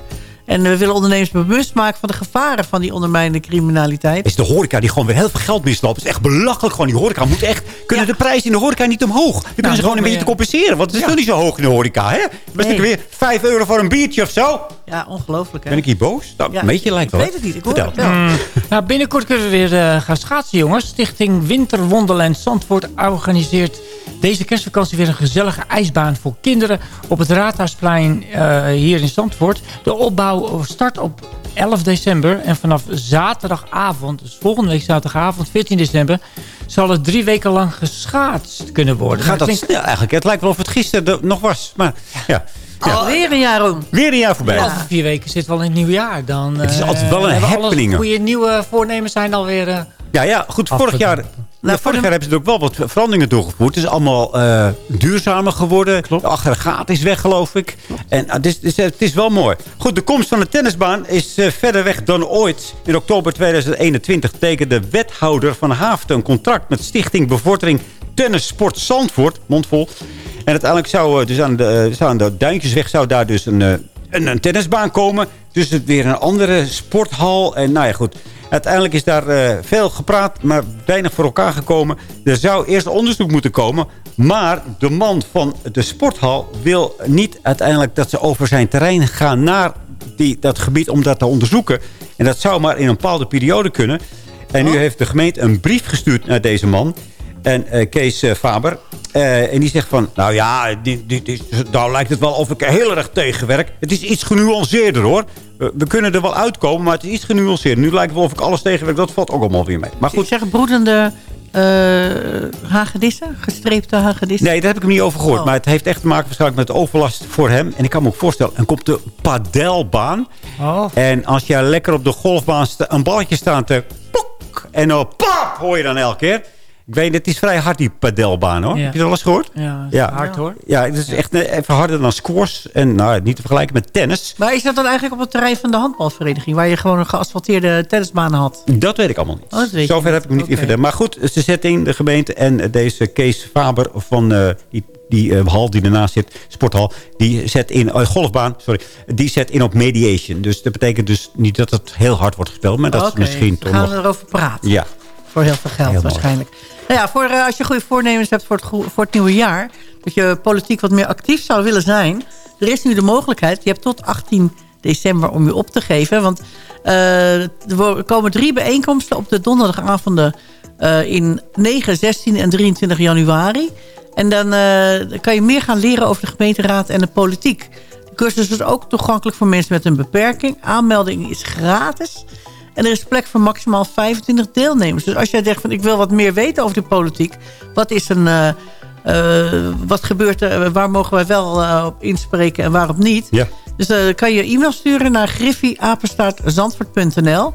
En we willen ondernemers bewust maken van de gevaren van die ondermijnende criminaliteit. is de horeca die gewoon weer heel veel geld misloopt. Het is echt belachelijk gewoon. Die horeca moet echt... Kunnen de prijzen in de horeca niet omhoog? Die kunnen ze gewoon een beetje te compenseren. Want het is toch niet zo hoog in de horeca, hè? Was Nee. ik weer 5 euro voor een biertje of zo? Ja, ongelooflijk hè? Ben ik hier boos? Nou, Ja, een beetje lijkt ik wel. weet het niet, ik hoor Vertel. het wel. Nou, binnenkort kunnen we weer eh, gaan schaatsen, jongens. Stichting Winterwonderland Zandvoort organiseert deze kerstvakantie weer een gezellige ijsbaan voor kinderen op het Raadhuisplein eh, hier in Zandvoort. De opbouw start op 11 december en vanaf zaterdagavond, dus volgende week zaterdagavond, 14 december, zal het drie weken lang geschaatst kunnen worden. Gaat dat Nou, denk- snel eigenlijk? Het lijkt wel of het gisteren er nog was. Maar ja, Al weer een jaar om. weer een jaar voorbij. Over vier weken zit wel in het nieuwe jaar. Dan, Het is eh, altijd wel een happening. goede nieuwe voornemens zijn alweer... eh, Ja, ja, goed. Vorig jaar, nou, vorig jaar hebben ze ook wel wat veranderingen doorgevoerd. Het is allemaal eh, duurzamer geworden. De aggregaat is weg, geloof ik. En het, is, het, is, het is wel mooi. Goed, de komst van de tennisbaan is eh, verder weg dan ooit. In oktober 2021 tekende wethouder van Haafden een contract... met Stichting Bevordering Tennissport Zandvoort, mondvol. En uiteindelijk zou, eh, dus aan de, eh, zou aan de Duintjesweg zou daar dus een, eh, een, een tennisbaan komen. Dus het weer een andere sporthal. En nou ja, goed. Uiteindelijk is daar eh, veel gepraat, maar weinig voor elkaar gekomen. Er zou eerst onderzoek moeten komen. Maar de man van de sporthal wil niet uiteindelijk dat ze over zijn terrein gaan naar die, dat gebied om dat te onderzoeken. En dat zou maar in een bepaalde periode kunnen. En nu heeft de gemeente een brief gestuurd naar deze man. En eh, Kees eh, Faber. Eh, en die zegt van, nou ja, is, nou lijkt het wel of ik er heel erg tegenwerk. Het is iets genuanceerder hoor. We, we kunnen er wel uitkomen, maar het is iets genuanceerder. Nu lijkt het wel of ik alles tegenwerk. Dat valt ook allemaal weer mee. Maar Ik goed, zeg broedende eh hagedissen, gestreepte hagedissen. nee, daar heb ik hem niet over gehoord. Oh. Maar het heeft echt te maken waarschijnlijk met overlast voor hem. En ik kan me ook voorstellen, en komt de padelbaan. oh, En als jij lekker op de golfbaan een balletje staat te... Pok, en dan pap, hoor je dan elke keer. Ik weet, het is vrij hard die padelbaan hoor. Ja. Heb je dat al eens gehoord? ja, hard hoor. Ja, het is echt eh, even harder dan squash. En nou, niet te vergelijken met tennis. Maar is dat dan eigenlijk op het terrein van de handbalvereniging... waar je gewoon een geasfalteerde tennisbanen had? Dat weet ik allemaal niet. Oh, Zover heb ik me niet Oké. in verdiept. Maar goed, ze zetten in de gemeente en deze Kees Faber van eh, die die eh, hal die ernaast zit, sporthal, die zet in, uh, golfbaan, sorry, die zet in op mediation. Dus dat betekent dus niet dat het heel hard wordt gespeeld, maar dat is misschien we toch gaan nog... erover praten. Ja, Voor heel veel geld Heel mooi. Nou ja, voor, eh, als je goede voornemens hebt voor het, voor het nieuwe jaar... dat je politiek wat meer actief zou willen zijn... er is nu de mogelijkheid, je hebt tot 18 december om je op te geven. Want eh, er komen drie bijeenkomsten op de donderdagavonden... eh, in 9, 16 en 23 januari. En dan kan je meer gaan leren over de gemeenteraad en de politiek. De cursus is ook toegankelijk voor mensen met een beperking. Aanmelding is gratis. En er is plek voor maximaal 25 deelnemers. Dus als jij zegt van ik wil wat meer weten over de politiek. Wat is een... eh, eh, wat gebeurt er? Waar mogen wij wel eh, op inspreken en waarop niet? Ja. Dus dan kan je e-mail sturen naar griffieapenstaartzandvoort.nl.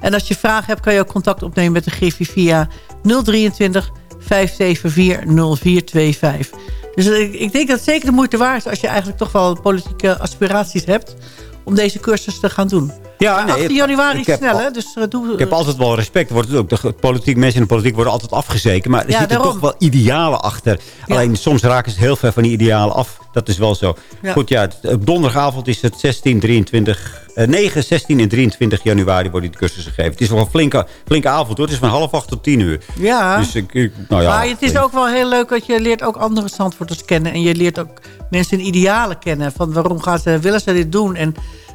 En als je vragen hebt, kan je ook contact opnemen met de Griffie via 023 574 0425. Dus ik, ik denk dat het zeker de moeite waard is... als je eigenlijk toch wel politieke aspiraties hebt... om deze cursus te gaan doen. Ja, nee, 18 het- januari is snel, hè? Dus eh, doe, Ik heb altijd wel respect. Wordt het ook. De politiek, mensen in de politiek worden altijd afgezeken. Maar er Ja, zitten daarom. toch wel idealen achter. Alleen soms raken ze heel ver van die idealen af. Dat is wel zo. Goed, ja. Op donderdagavond is het 16, 23, eh, 9, 16 en 23 januari worden die cursussen gegeven. Het is wel een flinke, flinke avond hoor. Het is van half acht tot tien uur. Ja. Dus ik, ik- nou ja. maar het is ook wel heel leuk dat je leert ook andere Zandvoorters kennen. En je leert ook mensen hun idealen kennen. Van waarom gaan ze, willen ze dit doen? En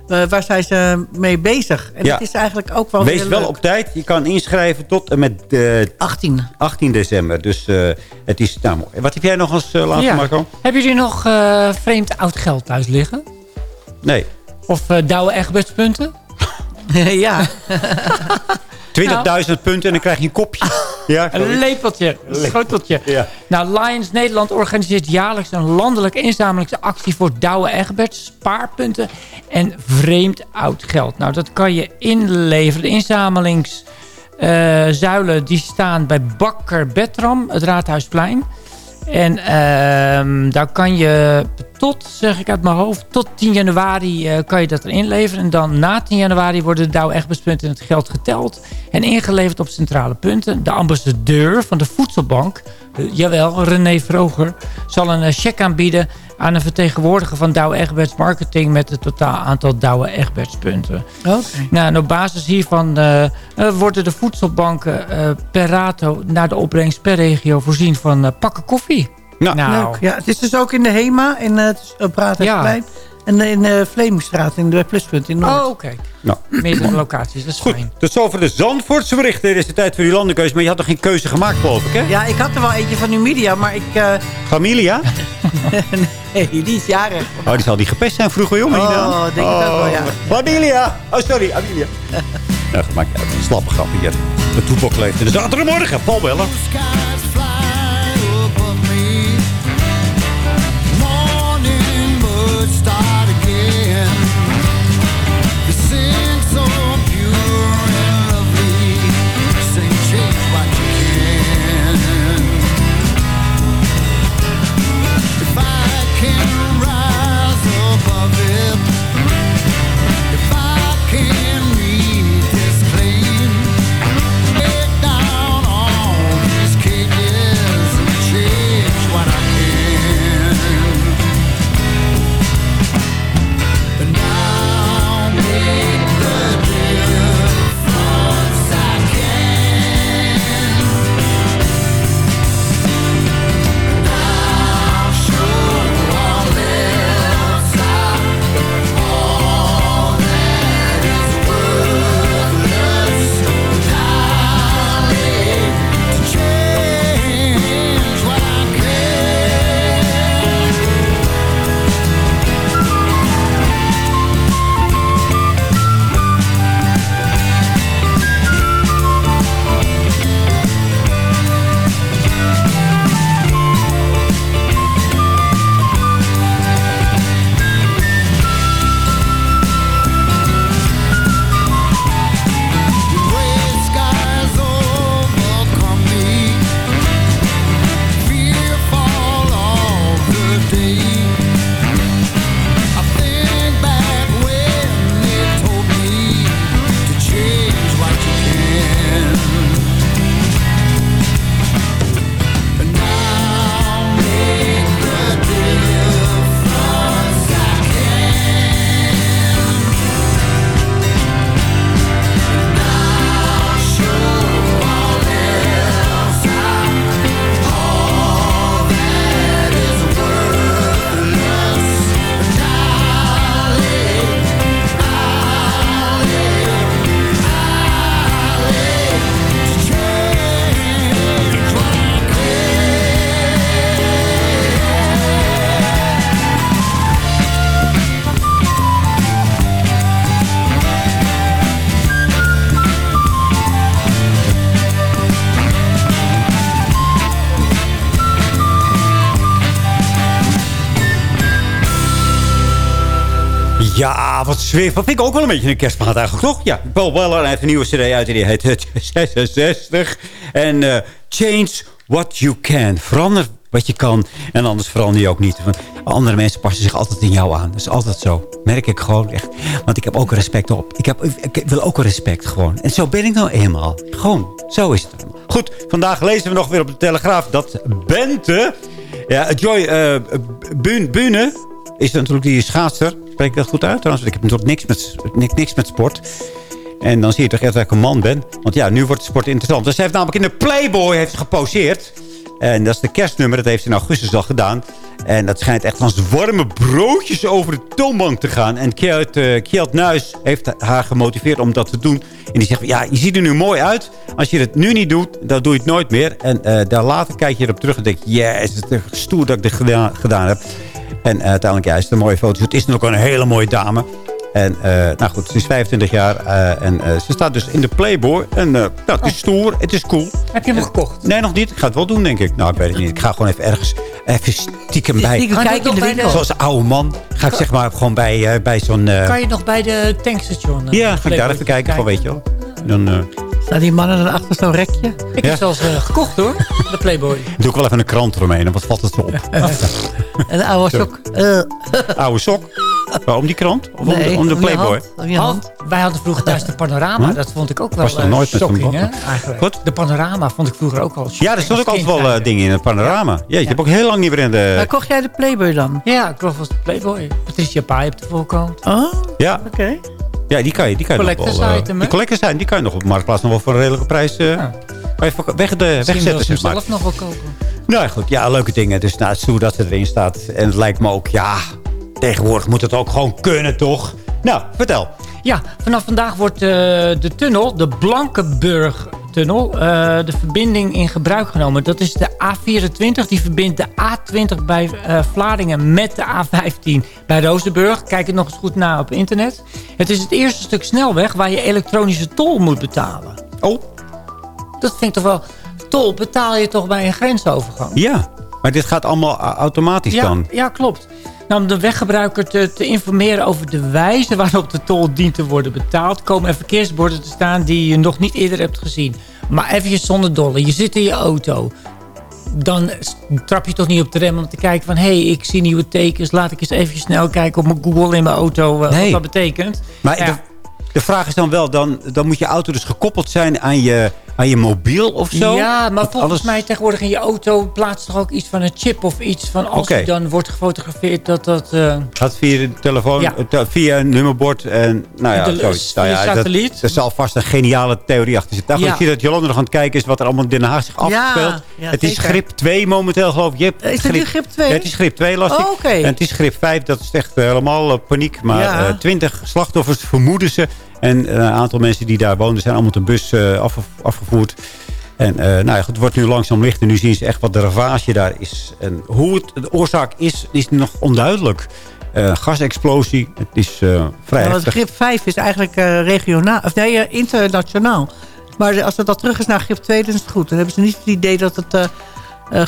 eh, waar zijn ze mee bezig? En Ja. het is eigenlijk ook wel Wees wel leuk. op tijd. Je kan inschrijven tot en met eh 18. 18 december. Dus eh, het is nou mooi. Wat heb jij nog als eh, laatste, Ja. Marco? Hebben jullie nog eh, vreemd oud geld thuis liggen? Nee. Of uh, Douwe Egbertspunten? ja. 20.000 punten en dan krijg je een kopje. Ja, sorry. Een lepeltje, een schoteltje. Ja. Nou, Lions Nederland organiseert jaarlijks een landelijke inzamelingsactie voor Douwe Egberts, spaarpunten en vreemd oud geld. Nou, dat kan je inleveren. De inzamelingszuilen die staan bij Bakker Betram, het Raadhuisplein. En ehm, daar kan je tot, zeg ik uit mijn hoofd, tot 10 januari eh, kan je dat erin leveren. En dan na 10 januari worden de Douwe Egbertspunten en het geld geteld. En ingeleverd op centrale punten. De ambassadeur van de Voedselbank, eh, jawel, René Vroger, zal een eh, cheque aanbieden aan een vertegenwoordiger van Douwe Egberts Marketing met het totaal aantal Douwe Egberts punten. Oké. Nou, en op basis hiervan eh, eh, worden de voedselbanken eh, per rato naar de opbrengst per regio voorzien van eh, pakken koffie. Nou, Leuk. Ja, het is dus ook in de HEMA in uh, het uh, Braadhuisplein. En in de Vlemingstraat in de Pluspunt in Noord. Oh, oké. Nou. Meerdere locaties, dat is Goed, fijn. tot zover de Zandvoortse berichten. Is de tijd voor die landenkeuze. Maar je had nog geen keuze gemaakt, geloof ik, hè? Ja, ik had er wel eentje van Numidia, maar ik... Uh... Familia? nee, die is jarig. Oh, die zal die gepest zijn vroeger, jongen. Oh, denk ik ook wel, ja. Familia! Oh, sorry, Amelia. ja, maak je uit. Slappe grap hier. De toepak leeft. En de zaterdagmorgen, Paul Weller. Dat vind ik ook wel een beetje een kerstmaand eigenlijk, toch? Ja, Paul Weller heeft een nieuwe cd uit en die heet het 66. En eh, Change What You Can. Verander wat je kan en anders verander je ook niet. Andere mensen passen zich altijd in jou aan. Dat is altijd zo. Merk ik gewoon echt. Want ik heb ook respect op. Ik, heb, ik wil ook respect gewoon. En zo ben ik nou eenmaal. Gewoon, zo is het. Goed, vandaag lezen we nog weer op de Telegraaf dat Bente... Ja, Joy uh, Bune is natuurlijk die schaatser. Spreek ik dat goed uit trouwens? Ik heb niks met, niks, met sport. En dan zie je toch echt dat ik een man ben. Want ja, nu wordt sport interessant. Dus ze heeft namelijk in de Playboy heeft geposeerd. En dat is de kerstnummer. Dat heeft ze in augustus al gedaan. En dat schijnt echt van warme broodjes over de toonbank te gaan. En Kjeld, uh, Kjeld Nuis heeft haar gemotiveerd om dat te doen. En die zegt, ja, je ziet er nu mooi uit. Als je het nu niet doet, dan doe je het nooit meer. En uh, daar later kijk je erop terug en denk je... yes, het is stoer dat ik dit gedaan heb. En uh, uiteindelijk ja, is het een mooie foto. Het is nog een hele mooie dame. En uh, nou goed, ze is 25 jaar uh, en uh, ze staat dus in de Playboy. En nou, het is stoer, het is cool. Heb je hem gekocht? Nee, nog niet. Ik ga het wel doen, denk ik. Nou, ik weet het niet. Ik ga gewoon even ergens even stiekem bij. Stiekem kijken in de winkel. Zoals een oude man. Ga ik zeg maar gewoon bij, bij zo'n... Kan je nog bij de tankstation? ja, ga ik daar even kijken. Gewoon, weet je wel. Dan... Staan die mannen dan achter zo'n rekje? Ik Ja. heb zelfs uh, gekocht hoor, de Playboy. Doe ik wel even een krant eromheen, dan wat valt het zo op. Een oude sok. Uh. Oude sok? Waarom die krant? Of om, Nee, de, om de om je Playboy? hand. Hand. Wij hadden vroeger thuis de panorama. Huh? Dat vond ik ook wel Was nog eh, nooit shocking, hè, eigenlijk. Goed. De panorama vond ik vroeger ook al Ja, er stond ook altijd wel eh, dingen in het panorama. Ja, je hebt ook heel lang niet meer in de... Maar kocht jij de Playboy dan? Ja, ik kocht was de Playboy. Patricia Pai op de voorkant. Oh, Ja, oké. Ja die kan je, die kan je nog wel... eh, item, die collectors zijn, die kan je nog op de marktplaats nog wel voor een redelijke prijs... voor- weg, de, wegzetten, ze maar. zelf nog wel kopen. Nou goed, ja, leuke dingen. Dus nou, stoer dat ze erin staat. En het lijkt me ook, ja, tegenwoordig moet het ook gewoon kunnen, toch? Nou, vertel. Ja, vanaf vandaag wordt eh, de tunnel, de Blankenburg-tunnel, eh, de verbinding in gebruik genomen. Dat is de A24, die verbindt de A20 bij eh, Vlaardingen met de A15 bij Rozenburg. Kijk het nog eens goed na op internet. Het is het eerste stuk snelweg waar je elektronische tol moet betalen. Oh. Dat vind ik toch wel... Tol betaal je toch bij een grensovergang? Ja, maar dit gaat allemaal automatisch ja, dan. Ja, klopt. Nou, om de weggebruiker te, te informeren over de wijze waarop de tol dient te worden betaald... komen er verkeersborden te staan die je nog niet eerder hebt gezien. Maar eventjes zonder dolle. Je zit in je auto. Dan trap je toch niet op de rem om te kijken van... hé, hey, ik zie nieuwe tekens. Laat ik eens even snel kijken op mijn Google in mijn auto eh, Nee. wat dat betekent. Maar Ja. de, de vraag is dan wel, dan, dan moet je auto dus gekoppeld zijn aan je, aan je mobiel of zo? Ja, maar volgens alles- mij tegenwoordig in je auto plaatst toch ook iets van een chip of iets van als je dan wordt gefotografeerd dat dat... eh, Gaat via de telefoon, Ja. eh, te- via een nummerbord en nou ja, De- zoiets. via Nou ja, dat- satelliet. Er zal vast een geniale theorie achter zitten. Nou, Ja. Ik zie dat Jolanda nog aan het kijken is wat er allemaal in Den Haag zich afspeelt. ja, het is zeker. grip 2 momenteel geloof ik. Je hebt Is het nu grip 2? Ja, het is grip 2 lastig. Oh. En het is grip 5, dat is echt eh, helemaal paniek. Maar eh, 20 slachtoffers vermoeden ze. En eh, een aantal mensen die daar woonden zijn allemaal met de bus eh, afge- afgevoerd. En eh, nou ja, goed, het wordt nu langzaam licht. En nu zien ze echt wat de ravage daar is. En hoe het, de oorzaak is, is nog onduidelijk. Gasexplosie, het is vrij Ja, want heftig. grip 5 is eigenlijk regionaal, of nee, internationaal. Maar als het dan terug is naar grip 2, dan is het goed. Dan hebben ze niet het idee dat het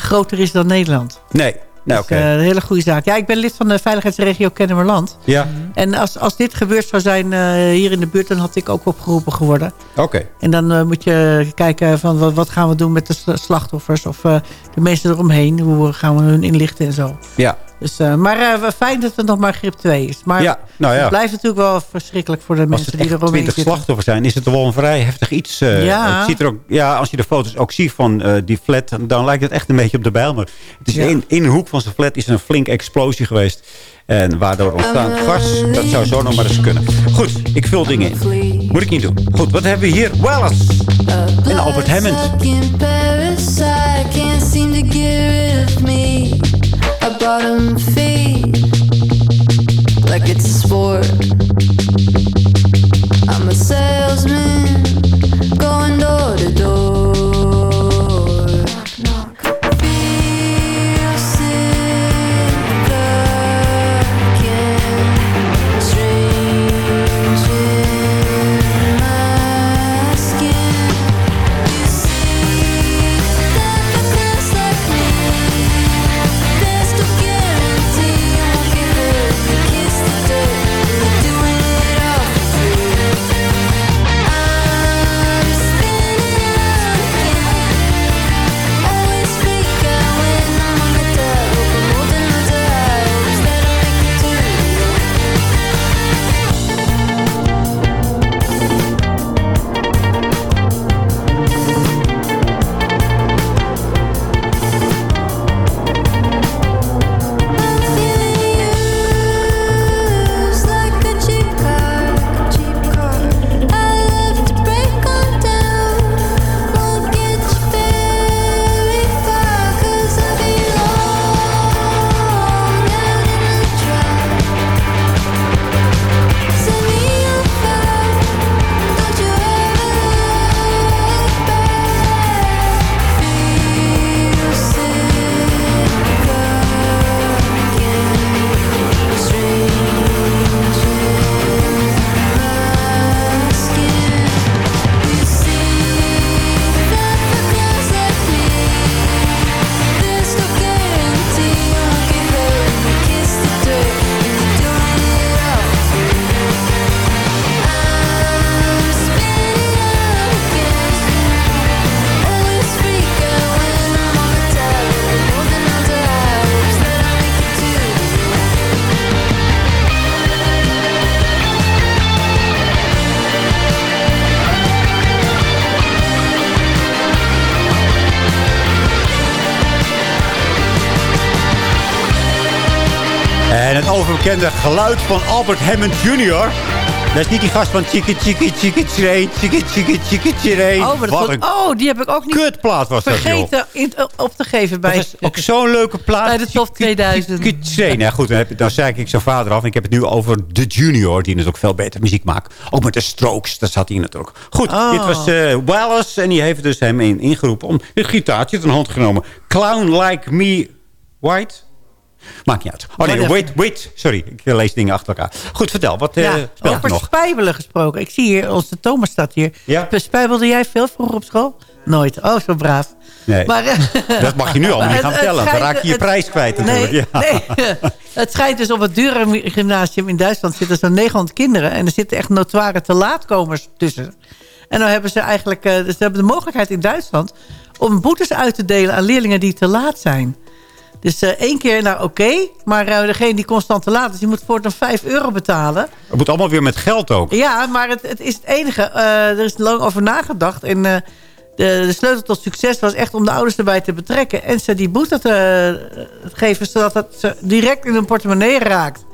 groter is dan Nederland. Nee, nou. Dus, eh, een hele goede zaak. Ja, ik ben lid van de veiligheidsregio Kennemerland. ja, En als, als dit gebeurd zou zijn eh, hier in de buurt, dan had ik ook opgeroepen geworden. oké. En dan eh, moet je kijken van wat, wat gaan we doen met de sl- slachtoffers of de mensen eromheen. Hoe gaan we hun inlichten en zo. Ja, Dus, eh, maar eh, fijn dat het nog maar grip 2 is. Maar Ja, nou ja. het blijft natuurlijk wel verschrikkelijk voor de als mensen die eromheen 20 zitten. slachtoffers zijn, is het wel een vrij heftig iets. eh. Ja. Het ziet er ook, ja, als je de foto's ook ziet van eh, die flat, dan lijkt het echt een beetje op de bijl. Maar het is Ja. in, in een hoek van zijn flat is een flinke explosie geweest. En waardoor ontstaan gas, dat zou zo nog maar eens kunnen. Goed, ik vul dingen in. Moet ik niet doen. Goed, wat hebben we hier? Wallace en Albert Hammond. Bottom feed like it's a sport. I'm a salesman het overbekende geluid van Albert Hammond Jr. Dat is niet die gast van Chiki Chiki Chiki Chiki Chiki Chiki. Oh, dat Wat een oh, die heb ik ook niet kutplaat was dat, vergeten in- op te geven bij, Dat is ook zo'n leuke plaat. bij de top 2000. Chiree. Nou goed, dan, heb, dan zei ik zijn vader af. En ik heb het nu over de junior, die natuurlijk veel beter muziek maakt. Ook met de Strokes, daar zat hij natuurlijk. Goed, Oh. dit was eh, Wallace. En die heeft dus hem in, ingeroepen om het gitaartje te hand genomen. Clown Like Me White? Maakt niet uit. Oh nee, wait, wait. Sorry, ik eh, lees dingen achter elkaar. Goed, vertel. Wat eh Ja, speelt er over nog? spijbelen gesproken. Ik zie hier, onze Thomas staat hier. Ja. Spijbelde jij veel vroeger op school? Nooit. Oh, zo braaf. Nee, Maar, eh, dat mag je nu allemaal niet gaan vertellen. Dan raak je je prijs kwijt natuurlijk. Nee, ja. nee. het schijnt dus op het dure gymnasium in Duitsland zitten zo'n 900 kinderen. En er zitten echt notoire te laatkomers tussen. En dan hebben ze eigenlijk ze hebben de mogelijkheid in Duitsland... om boetes uit te delen aan leerlingen die te laat zijn. Dus eh, één keer, nou oké. maar eh, degene die constant te laat is... die moet voortaan 5 euro betalen. Het moet allemaal weer met geld ook. Ja, maar het, het is het enige. Eh, er is lang over nagedacht. En de, de sleutel tot succes was echt om de ouders erbij te betrekken. En ze die boete te geven, zodat het ze direct in hun portemonnee raakt.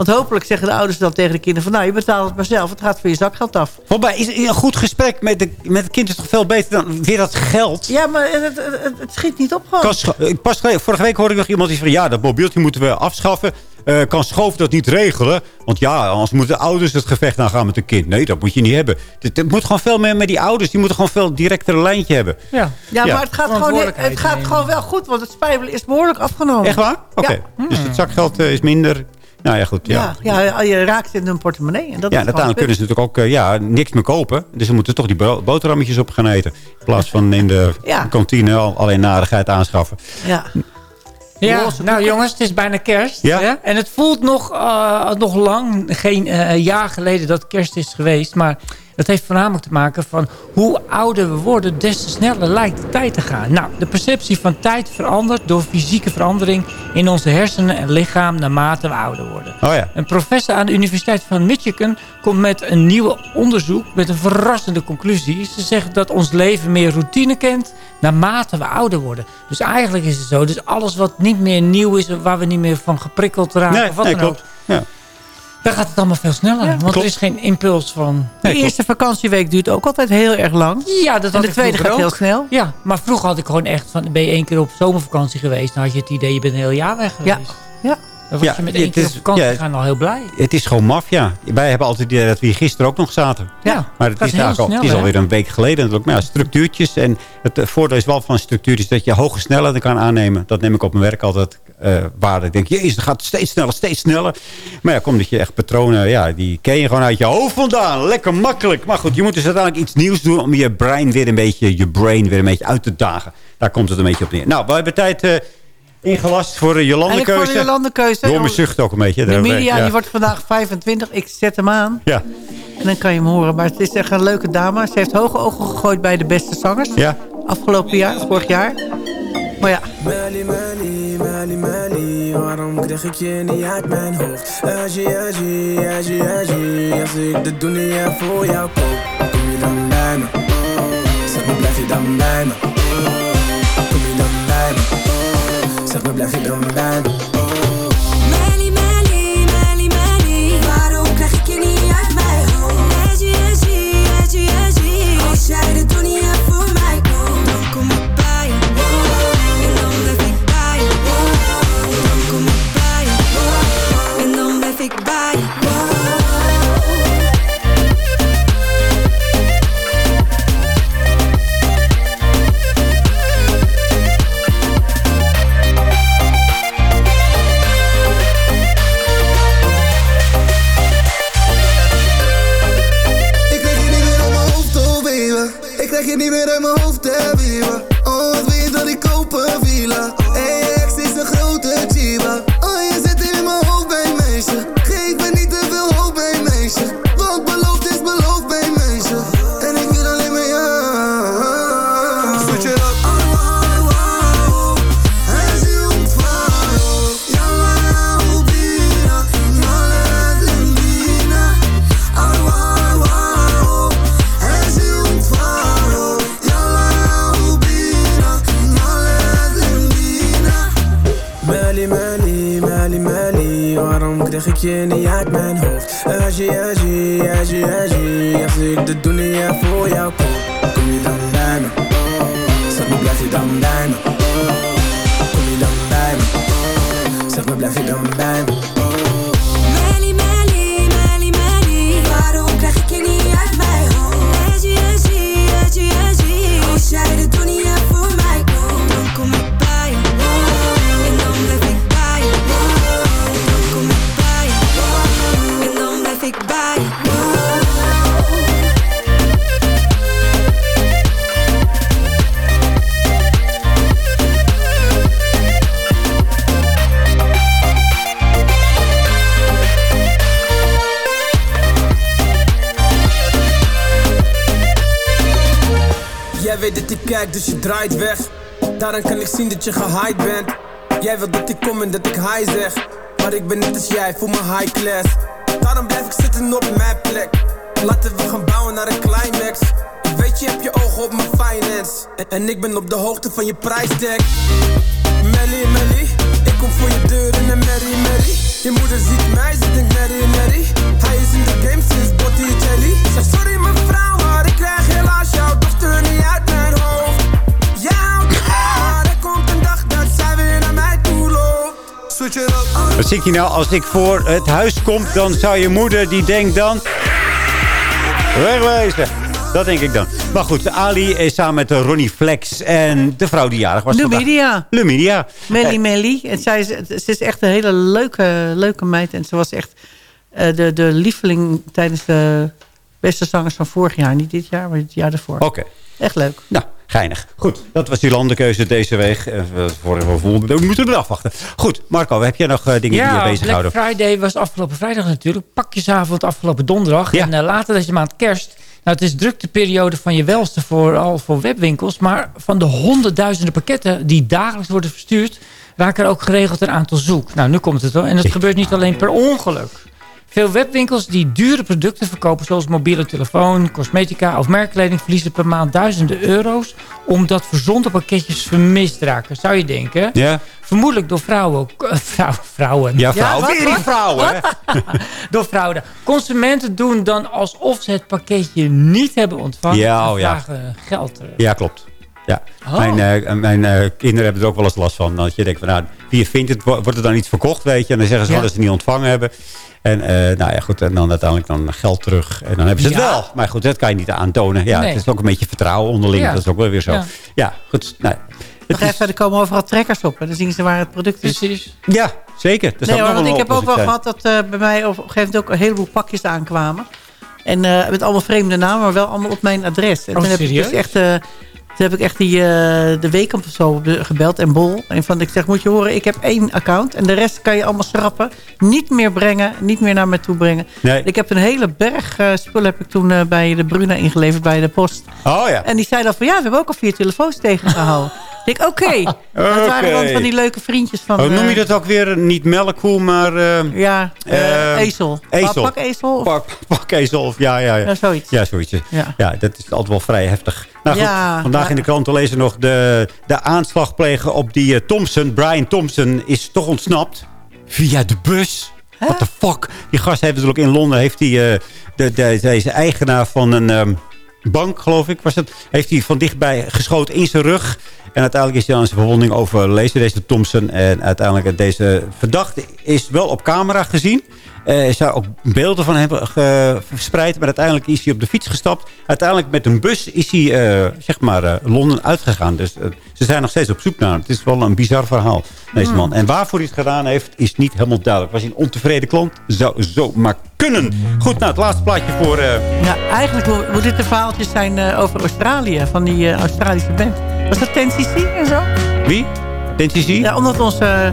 Want hopelijk zeggen de ouders dan tegen de kinderen... van nou, je betaalt het maar zelf. Het gaat van je zakgeld af. Waarbij is een goed gesprek met, de, met het kind is toch veel beter dan weer dat geld? Ja, maar het, het, het- het schiet niet op gewoon. Kan ik pas, vorige week hoorde ik nog iemand die zei van... ja, dat mobieltje moeten we afschaffen. Eh, kan Schoof dat niet regelen? Want ja, anders moeten de ouders het gevecht aangaan met een kind. Nee, dat moet je niet hebben. Het, het moet gewoon veel meer met die ouders. Die moeten gewoon veel directer een lijntje hebben. Ja, Ja, maar het gaat, gewoon, het gaat gewoon wel goed. Want het spijbelen is behoorlijk afgenomen. Echt waar? Oké. Ja. Dus het zakgeld eh, is minder... Nou ja, goed. Ja. Ja, ja, je raakt in hun portemonnee. En dat Ja, uiteindelijk kunnen ze natuurlijk ook eh, ja, niks meer kopen. Dus ze moeten toch die boterhammetjes op gaan eten. In plaats van in de Ja. kantine al, alleen narigheid aanschaffen. Ja. Ja, nou jongens, het is bijna kerst. Ja? hè? En het voelt nog, eh, nog lang, geen eh, jaar geleden dat kerst is geweest. Maar dat heeft voornamelijk te maken van hoe ouder we worden, des te sneller lijkt de tijd te gaan. Nou, de perceptie van tijd verandert door fysieke verandering in onze hersenen en lichaam naarmate we ouder worden. Oh ja. Een professor aan de Universiteit van Michigan komt met een nieuw onderzoek met een verrassende conclusie. Ze zeggen dat ons leven meer routine kent naarmate we ouder worden. Dus eigenlijk is het zo, dus alles wat niet meer nieuw is, waar we niet meer van geprikkeld raken, Nee, of wat nee, dan ook, klopt. Ja. Dan gaat het allemaal veel sneller. want klopt. er is geen impuls van... De eerste vakantieweek duurt ook altijd heel erg lang. Ja, dat En de ik tweede gaat heel snel. Ja, maar vroeger had ik gewoon echt van, ben je één keer op zomervakantie geweest, dan had je het idee, je bent een heel jaar weg Ja. geweest. Ja. Dan was Ja, je met het één keer is- op vakantie ja. gaan al heel blij. Het is gewoon maffia. Wij hebben altijd het idee dat we hier gisteren ook nog zaten. Ja, Maar het is, al, snel, het is alweer een week geleden natuurlijk. Maar ja, structuurtjes. En het eh, voordeel is wel van structuur is dat je hoge snelheden kan aannemen. Dat neem ik op mijn werk altijd eh waar. Ik denk, jezus, het gaat steeds sneller, steeds sneller. Maar ja, komt dat je echt patronen, ja, die ken je gewoon uit je hoofd vandaan. Lekker makkelijk. Maar goed, je moet dus uiteindelijk iets nieuws doen om je brein weer een beetje, je brain weer een beetje uit te dagen. Daar komt het een beetje op neer. Nou, we hebben tijd eh, ingelast voor de Jolande Eigenlijk voor keuze. de Jolande-keuze. Door mijn zucht ook een beetje. De ja. die wordt vandaag 25. Ik zet hem aan. Ja. En dan kan je hem horen. Maar het is echt een leuke dame. Ze heeft hoge ogen gegooid bij de beste zangers. Ja. Afgelopen jaar, vorig jaar. Maar ja, Mali, Mali, Mali, Mali, waarom krijg ik je niet uit mijn hoofd? Aji, aji, aji, aji, als ik de dunia voor jou koop, kom je dan bij me? Zeg Ik je niet meer uit mijn hoofd, hè, baby. Mali, Mali, waarom krijg ik je niet uit mijn hoofd? Agie, agie, agie, agie Als ik de ja, voor jou kom Kom je dan bij me? Zeg me, blijf je dan bij me? Kom je dan bij me? Zeg blijf dan bij me? Dus je draait weg. Daaraan kan ik zien dat je gehyped bent. Jij wilt dat ik kom en dat ik hi zeg. Maar ik ben net als jij, voel me high class. Daarom blijf ik zitten op mijn plek. Laten we gaan bouwen naar een climax. Ik weet je hebt je ogen op mijn finance. En, ik ben op de hoogte van je prijstag Melly, Melly Ik kom voor je deur in een merry, merry. Je moeder ziet mij, ze denkt merry, merry. Hij is in de game sinds Botticelli Zeg sorry mevrouw, maar ik krijg helaas jouw dochter niet uit Wat zit je nou? Als ik voor het huis kom, dan zou je moeder die denkt dan... Wegwezen. Dat denk ik dan. Maar goed, Ali is samen met Ronnie Flex en de vrouw die jarig was vandaag. Lumidia. Lumidia. Melly Melly. En zij is, ze is echt een hele leuke, leuke meid. En ze was echt eh, de, de lieveling tijdens de beste zangers van vorig jaar. Niet dit jaar, maar het jaar ervoor. Oké. Echt leuk. Nou, geinig. Goed, dat was die landenkeuze deze week. Eh, Voor we moeten we afwachten. Goed, Marco, heb jij nog eh, dingen die je Ja, bezighouden? Black Friday was afgelopen vrijdag natuurlijk. Pakjesavond afgelopen donderdag. En eh, later deze maand kerst. Nou, het is drukteperiode van je welste vooral voor webwinkels. Maar van de honderdduizenden pakketten die dagelijks worden verstuurd... raken er ook geregeld een aantal zoek. Nou, nu komt het wel. En dat gebeurt niet alleen per ongeluk. Veel webwinkels die dure producten verkopen... zoals mobiele telefoon, cosmetica of merkkleding... verliezen per maand duizenden euro's... omdat verzonde pakketjes vermist raken. Zou je denken? Ja. Vermoedelijk door vrouwen. eh, vrouw- vrouwen. Ja, vrouwen. die wat? vrouwen, door fraude. Consumenten doen dan alsof ze het pakketje niet hebben ontvangen. Ja, en oh ja. vragen geld terug. Ja, klopt. Ja. Oh. Mijn, eh, mijn eh, kinderen hebben er ook wel eens last van. Dat je denkt van, nou, wie vindt het, wordt er dan iets verkocht, weet je? En dan zeggen ze Ja. wel dat ze het niet ontvangen hebben. En eh, nou ja, goed, en dan uiteindelijk dan geld terug. En dan hebben ze het wel. Maar goed, dat kan je niet aantonen. Ja, Nee. het is ook een beetje vertrouwen onderling. Ja. Dat is ook wel weer zo. Ja, Ja. goed. Nou, Nog even, er komen overal trekkers op. En dan zien ze waar het product is. Precies. ja, zeker. Dat nee, hoor, want ik heb ook wel gehad dat eh, bij mij op een gegeven moment ook een heleboel pakjes aankwamen. En eh, met allemaal vreemde namen, maar wel allemaal op mijn adres. En Oh, toen heb ik serieus? dus echt... toen heb ik echt die, eh, de weekend of zo be- gebeld en bol. En van, ik zeg, moet je horen, ik heb één account. En de rest kan je allemaal schrappen. Niet meer brengen, niet meer naar me toe brengen. Nee. Ik heb een hele berg eh, spullen heb ik toen eh, bij de Bruna ingeleverd bij de post. Oh ja. En die zei dan van, ja, we hebben ook al vier telefoons tegengehouden. ik denk, oké. Dat waren dan van die leuke vriendjes van... Oh, noem je eh, dat ook weer niet melkkoe, maar... eh, ja, eh, eh, ezel. Ezel. Pak ezel. Of, Pak, pak ezel. Of, ja, ja, ja. Ja, zoiets. Ja, zoiets. Ja. Ja. dat is altijd wel vrij heftig. Nou goed, Ja, vandaag in de krant te lezen nog... de, de aanslagpleger op die eh, Thompson, Brian Thompson, is toch ontsnapt. Via de bus. What the fuck? Die gast heeft natuurlijk in Londen... heeft hij eh, de, de, deze eigenaar van een ehm, bank, geloof ik, was het... heeft hij van dichtbij geschoten in zijn rug... En uiteindelijk is hij aan zijn verwonding overlezen, deze Thompson. En uiteindelijk deze verdachte is wel op camera gezien. Eh, Er zou ook beelden van hebben verspreid. Maar uiteindelijk is hij op de fiets gestapt. Uiteindelijk met een bus is hij, eh, zeg maar, eh, Londen uitgegaan. Dus ze zijn nog steeds op zoek naar hem. Het is wel een bizar verhaal, deze Hmm. man. En waarvoor hij het gedaan heeft, is niet helemaal duidelijk. Was hij een ontevreden klant? Zou zo maar kunnen. Goed, nou, het laatste plaatje voor... eh, Ja, eigenlijk moet, moet dit een verhaaltje zijn eh, over Australië. Van die eh, Australische band. Was dat 10cc en zo? wie? TNCC? Ja, omdat onze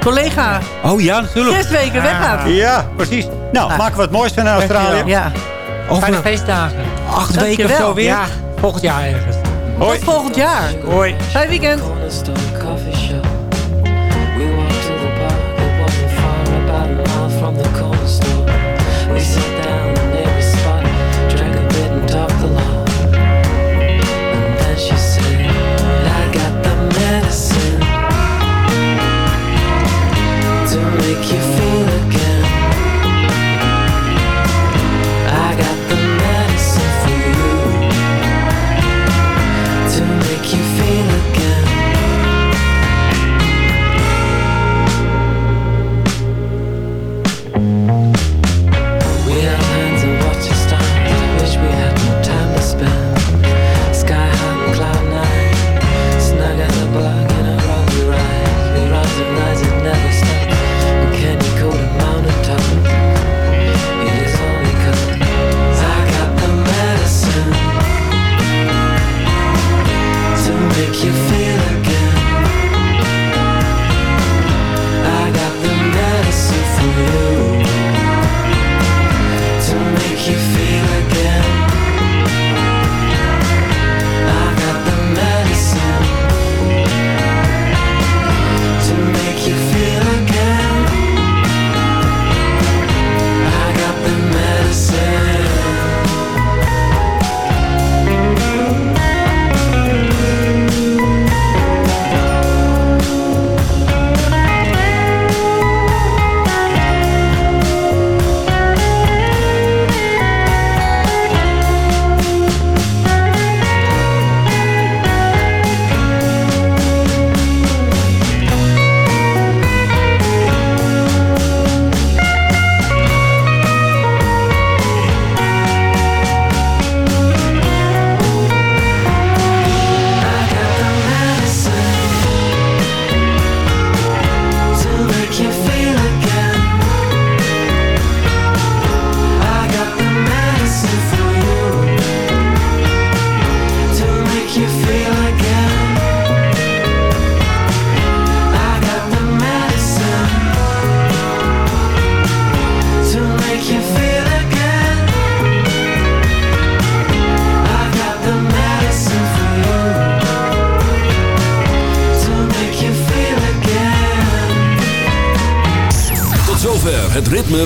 collega Oh ja, natuurlijk. zes weken weggaat. Ja, precies. Nou, Ah. maken we het moois van Australië. Ja, Fijne feestdagen. Acht weken of zo weer. Ja, volgend jaar ergens. Hoi. tot volgend jaar. Hoi. Fijn weekend. you feel